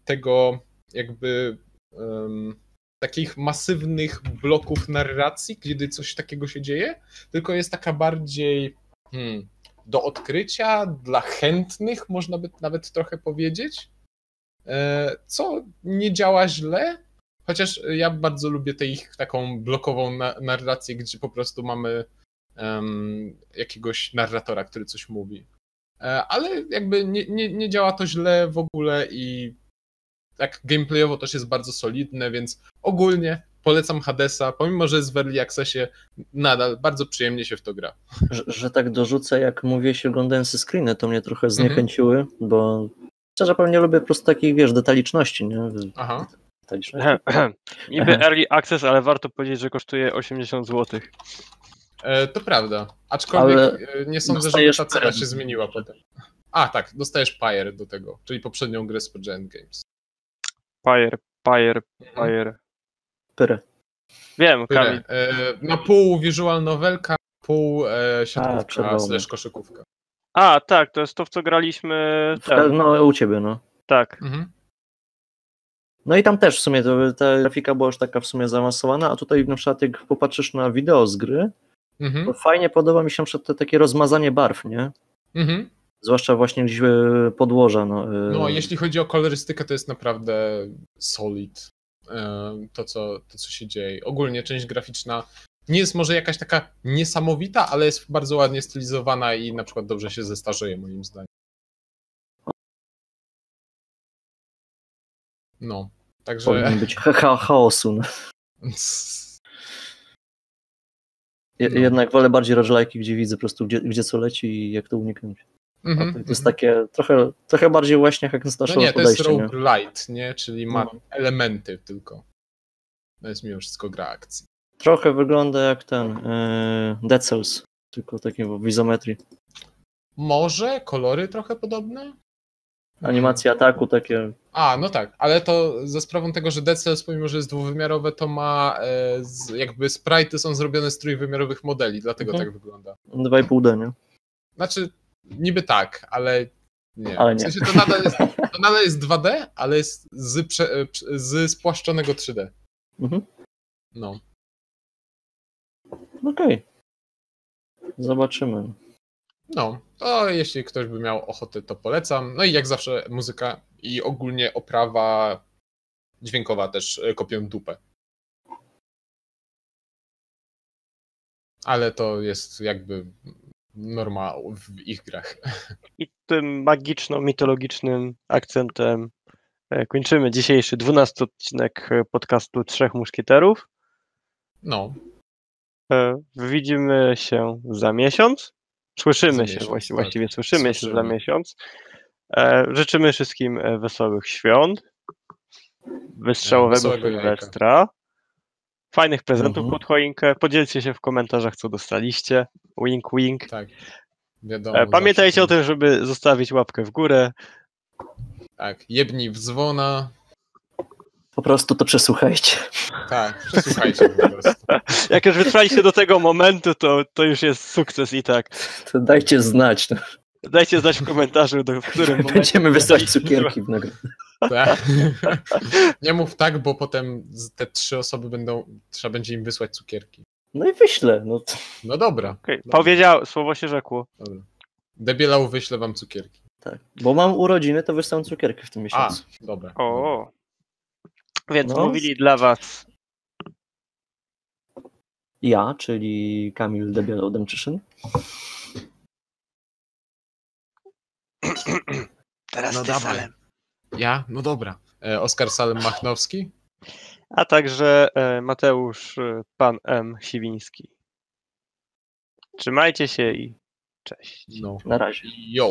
tego jakby em, takich masywnych bloków narracji, kiedy coś takiego się dzieje, tylko jest taka bardziej hmm, do odkrycia, dla chętnych, można by nawet trochę powiedzieć, e, co nie działa źle, chociaż ja bardzo lubię tę ich taką blokową na- narrację, gdzie po prostu mamy em, jakiegoś narratora, który coś mówi. E, Ale jakby nie, nie, nie działa to źle w ogóle i tak gameplayowo też jest bardzo solidne, więc ogólnie polecam Hadesa, pomimo, że jest w Early Accessie, nadal bardzo przyjemnie się w to gra. Że, że tak dorzucę, jak mówiłeś, oglądałem se screeny, to mnie trochę zniechęciły, bo szczerze powiem, nie lubię po prostu takich, wiesz, detaliczności, nie? Aha. Także Niby early access, ale warto powiedzieć, że kosztuje 80 zł. E, to prawda. Aczkolwiek Ale e, nie sądzę, żeby ta cena się zmieniła potem. A, tak, dostajesz Pyre do tego, czyli poprzednią grę z Pageant Games. Pyre, Pyre, Pyre. pyrę. Wiem, Kamil. Pyre. E, na pół visual novelka, pół e, siatkówka czerwone. slash koszykówka. A, tak, to jest to, w co graliśmy. Ten, No u ciebie, no. tak. Mhm. No i tam też w sumie to, ta grafika była już taka w sumie zaawansowana, a tutaj na przykład jak popatrzysz na wideo z gry, to Mhm. fajnie podoba mi się przykład to takie rozmazanie barw, nie? Mhm. Zwłaszcza właśnie gdzieś e, podłoża. No, e, No, jeśli chodzi o kolorystykę, to jest naprawdę solid e, to, co, to, co się dzieje. Ogólnie część graficzna nie jest może jakaś taka niesamowita, ale jest bardzo ładnie stylizowana i na przykład dobrze się zestarzeje, moim zdaniem. No, także. Powinien być cha- cha- chaosu. No. Je, No. Jednak wolę bardziej roguelike'i, gdzie widzę po prostu gdzie, gdzie co leci i jak to uniknąć. A Mhm, to, to jest mhm. takie trochę, trochę bardziej właśnie jak na No nie, to jest podejście. nie? roguelite, nie? Czyli ma No. elementy tylko. To jest mimo wszystko gra akcji. Trochę wygląda jak ten e, Dead Cells, tylko takim w izometrii. Może kolory trochę podobne? Animacja ataku takie. A, no tak, ale to za sprawą tego, że Cells, pomimo że jest dwuwymiarowe, to ma e, z, jakby sprite'y są zrobione z trójwymiarowych modeli, dlatego Mhm. tak wygląda. 2,5D, nie? Znaczy, niby tak, ale nie. Ale W nie. sensie to nadal jest, to nadal jest 2D, ale jest z, prze, e, z spłaszczonego 3D. Mhm. No. Okej. Zobaczymy. No, to jeśli ktoś by miał ochotę, to polecam. No i jak zawsze muzyka i ogólnie oprawa dźwiękowa też e, kopią dupę. Ale to jest jakby norma w ich grach. I tym magiczno-mitologicznym akcentem e, kończymy dzisiejszy 12 odcinek e, podcastu Trzech Muszkieterów. No, Widzimy się za miesiąc. Słyszymy się, miesiąc, właściwie, tak. właściwie słyszymy, się za Słyszymy. miesiąc. E, Życzymy wszystkim e, wesołych świąt, wystrzałowego Sylwestra, fajnych prezentów Mhm. pod choinkę. Podzielcie się w komentarzach, co dostaliście. Wink, wink. tak. Wiadomo. E, Pamiętajcie o zawsze- tym, żeby zostawić łapkę w górę. Tak, jebnij w dzwona. Po prostu to przesłuchajcie. Tak, przesłuchajcie po prostu. Jak już wytrwaliście do tego momentu, to, to już jest sukces i tak. To dajcie znać. Dajcie znać w komentarzu, do, w którym Będziemy wysyłać cukierki w nagrodę. Tak. Nie mów tak, bo potem te trzy osoby będą, trzeba będzie im wysłać cukierki. No i wyślę. No to, No dobra. Okej, Dobra. Powiedział, słowo się rzekło. dobra. Debielał wyślę wam cukierki. tak. Bo mam urodziny, to wysyłam cukierki w tym A, miesiącu. dobra. O. Więc No. mówili dla was Ja, czyli Kamil Debielał Demczyszyn. teraz No ty, dawaj. Salem. Ja? No dobra. E, Oskar Salem Machnowski. A także e, Mateusz e, Pan M. Siwiński. Trzymajcie się i cześć. No. Na razie. Yo.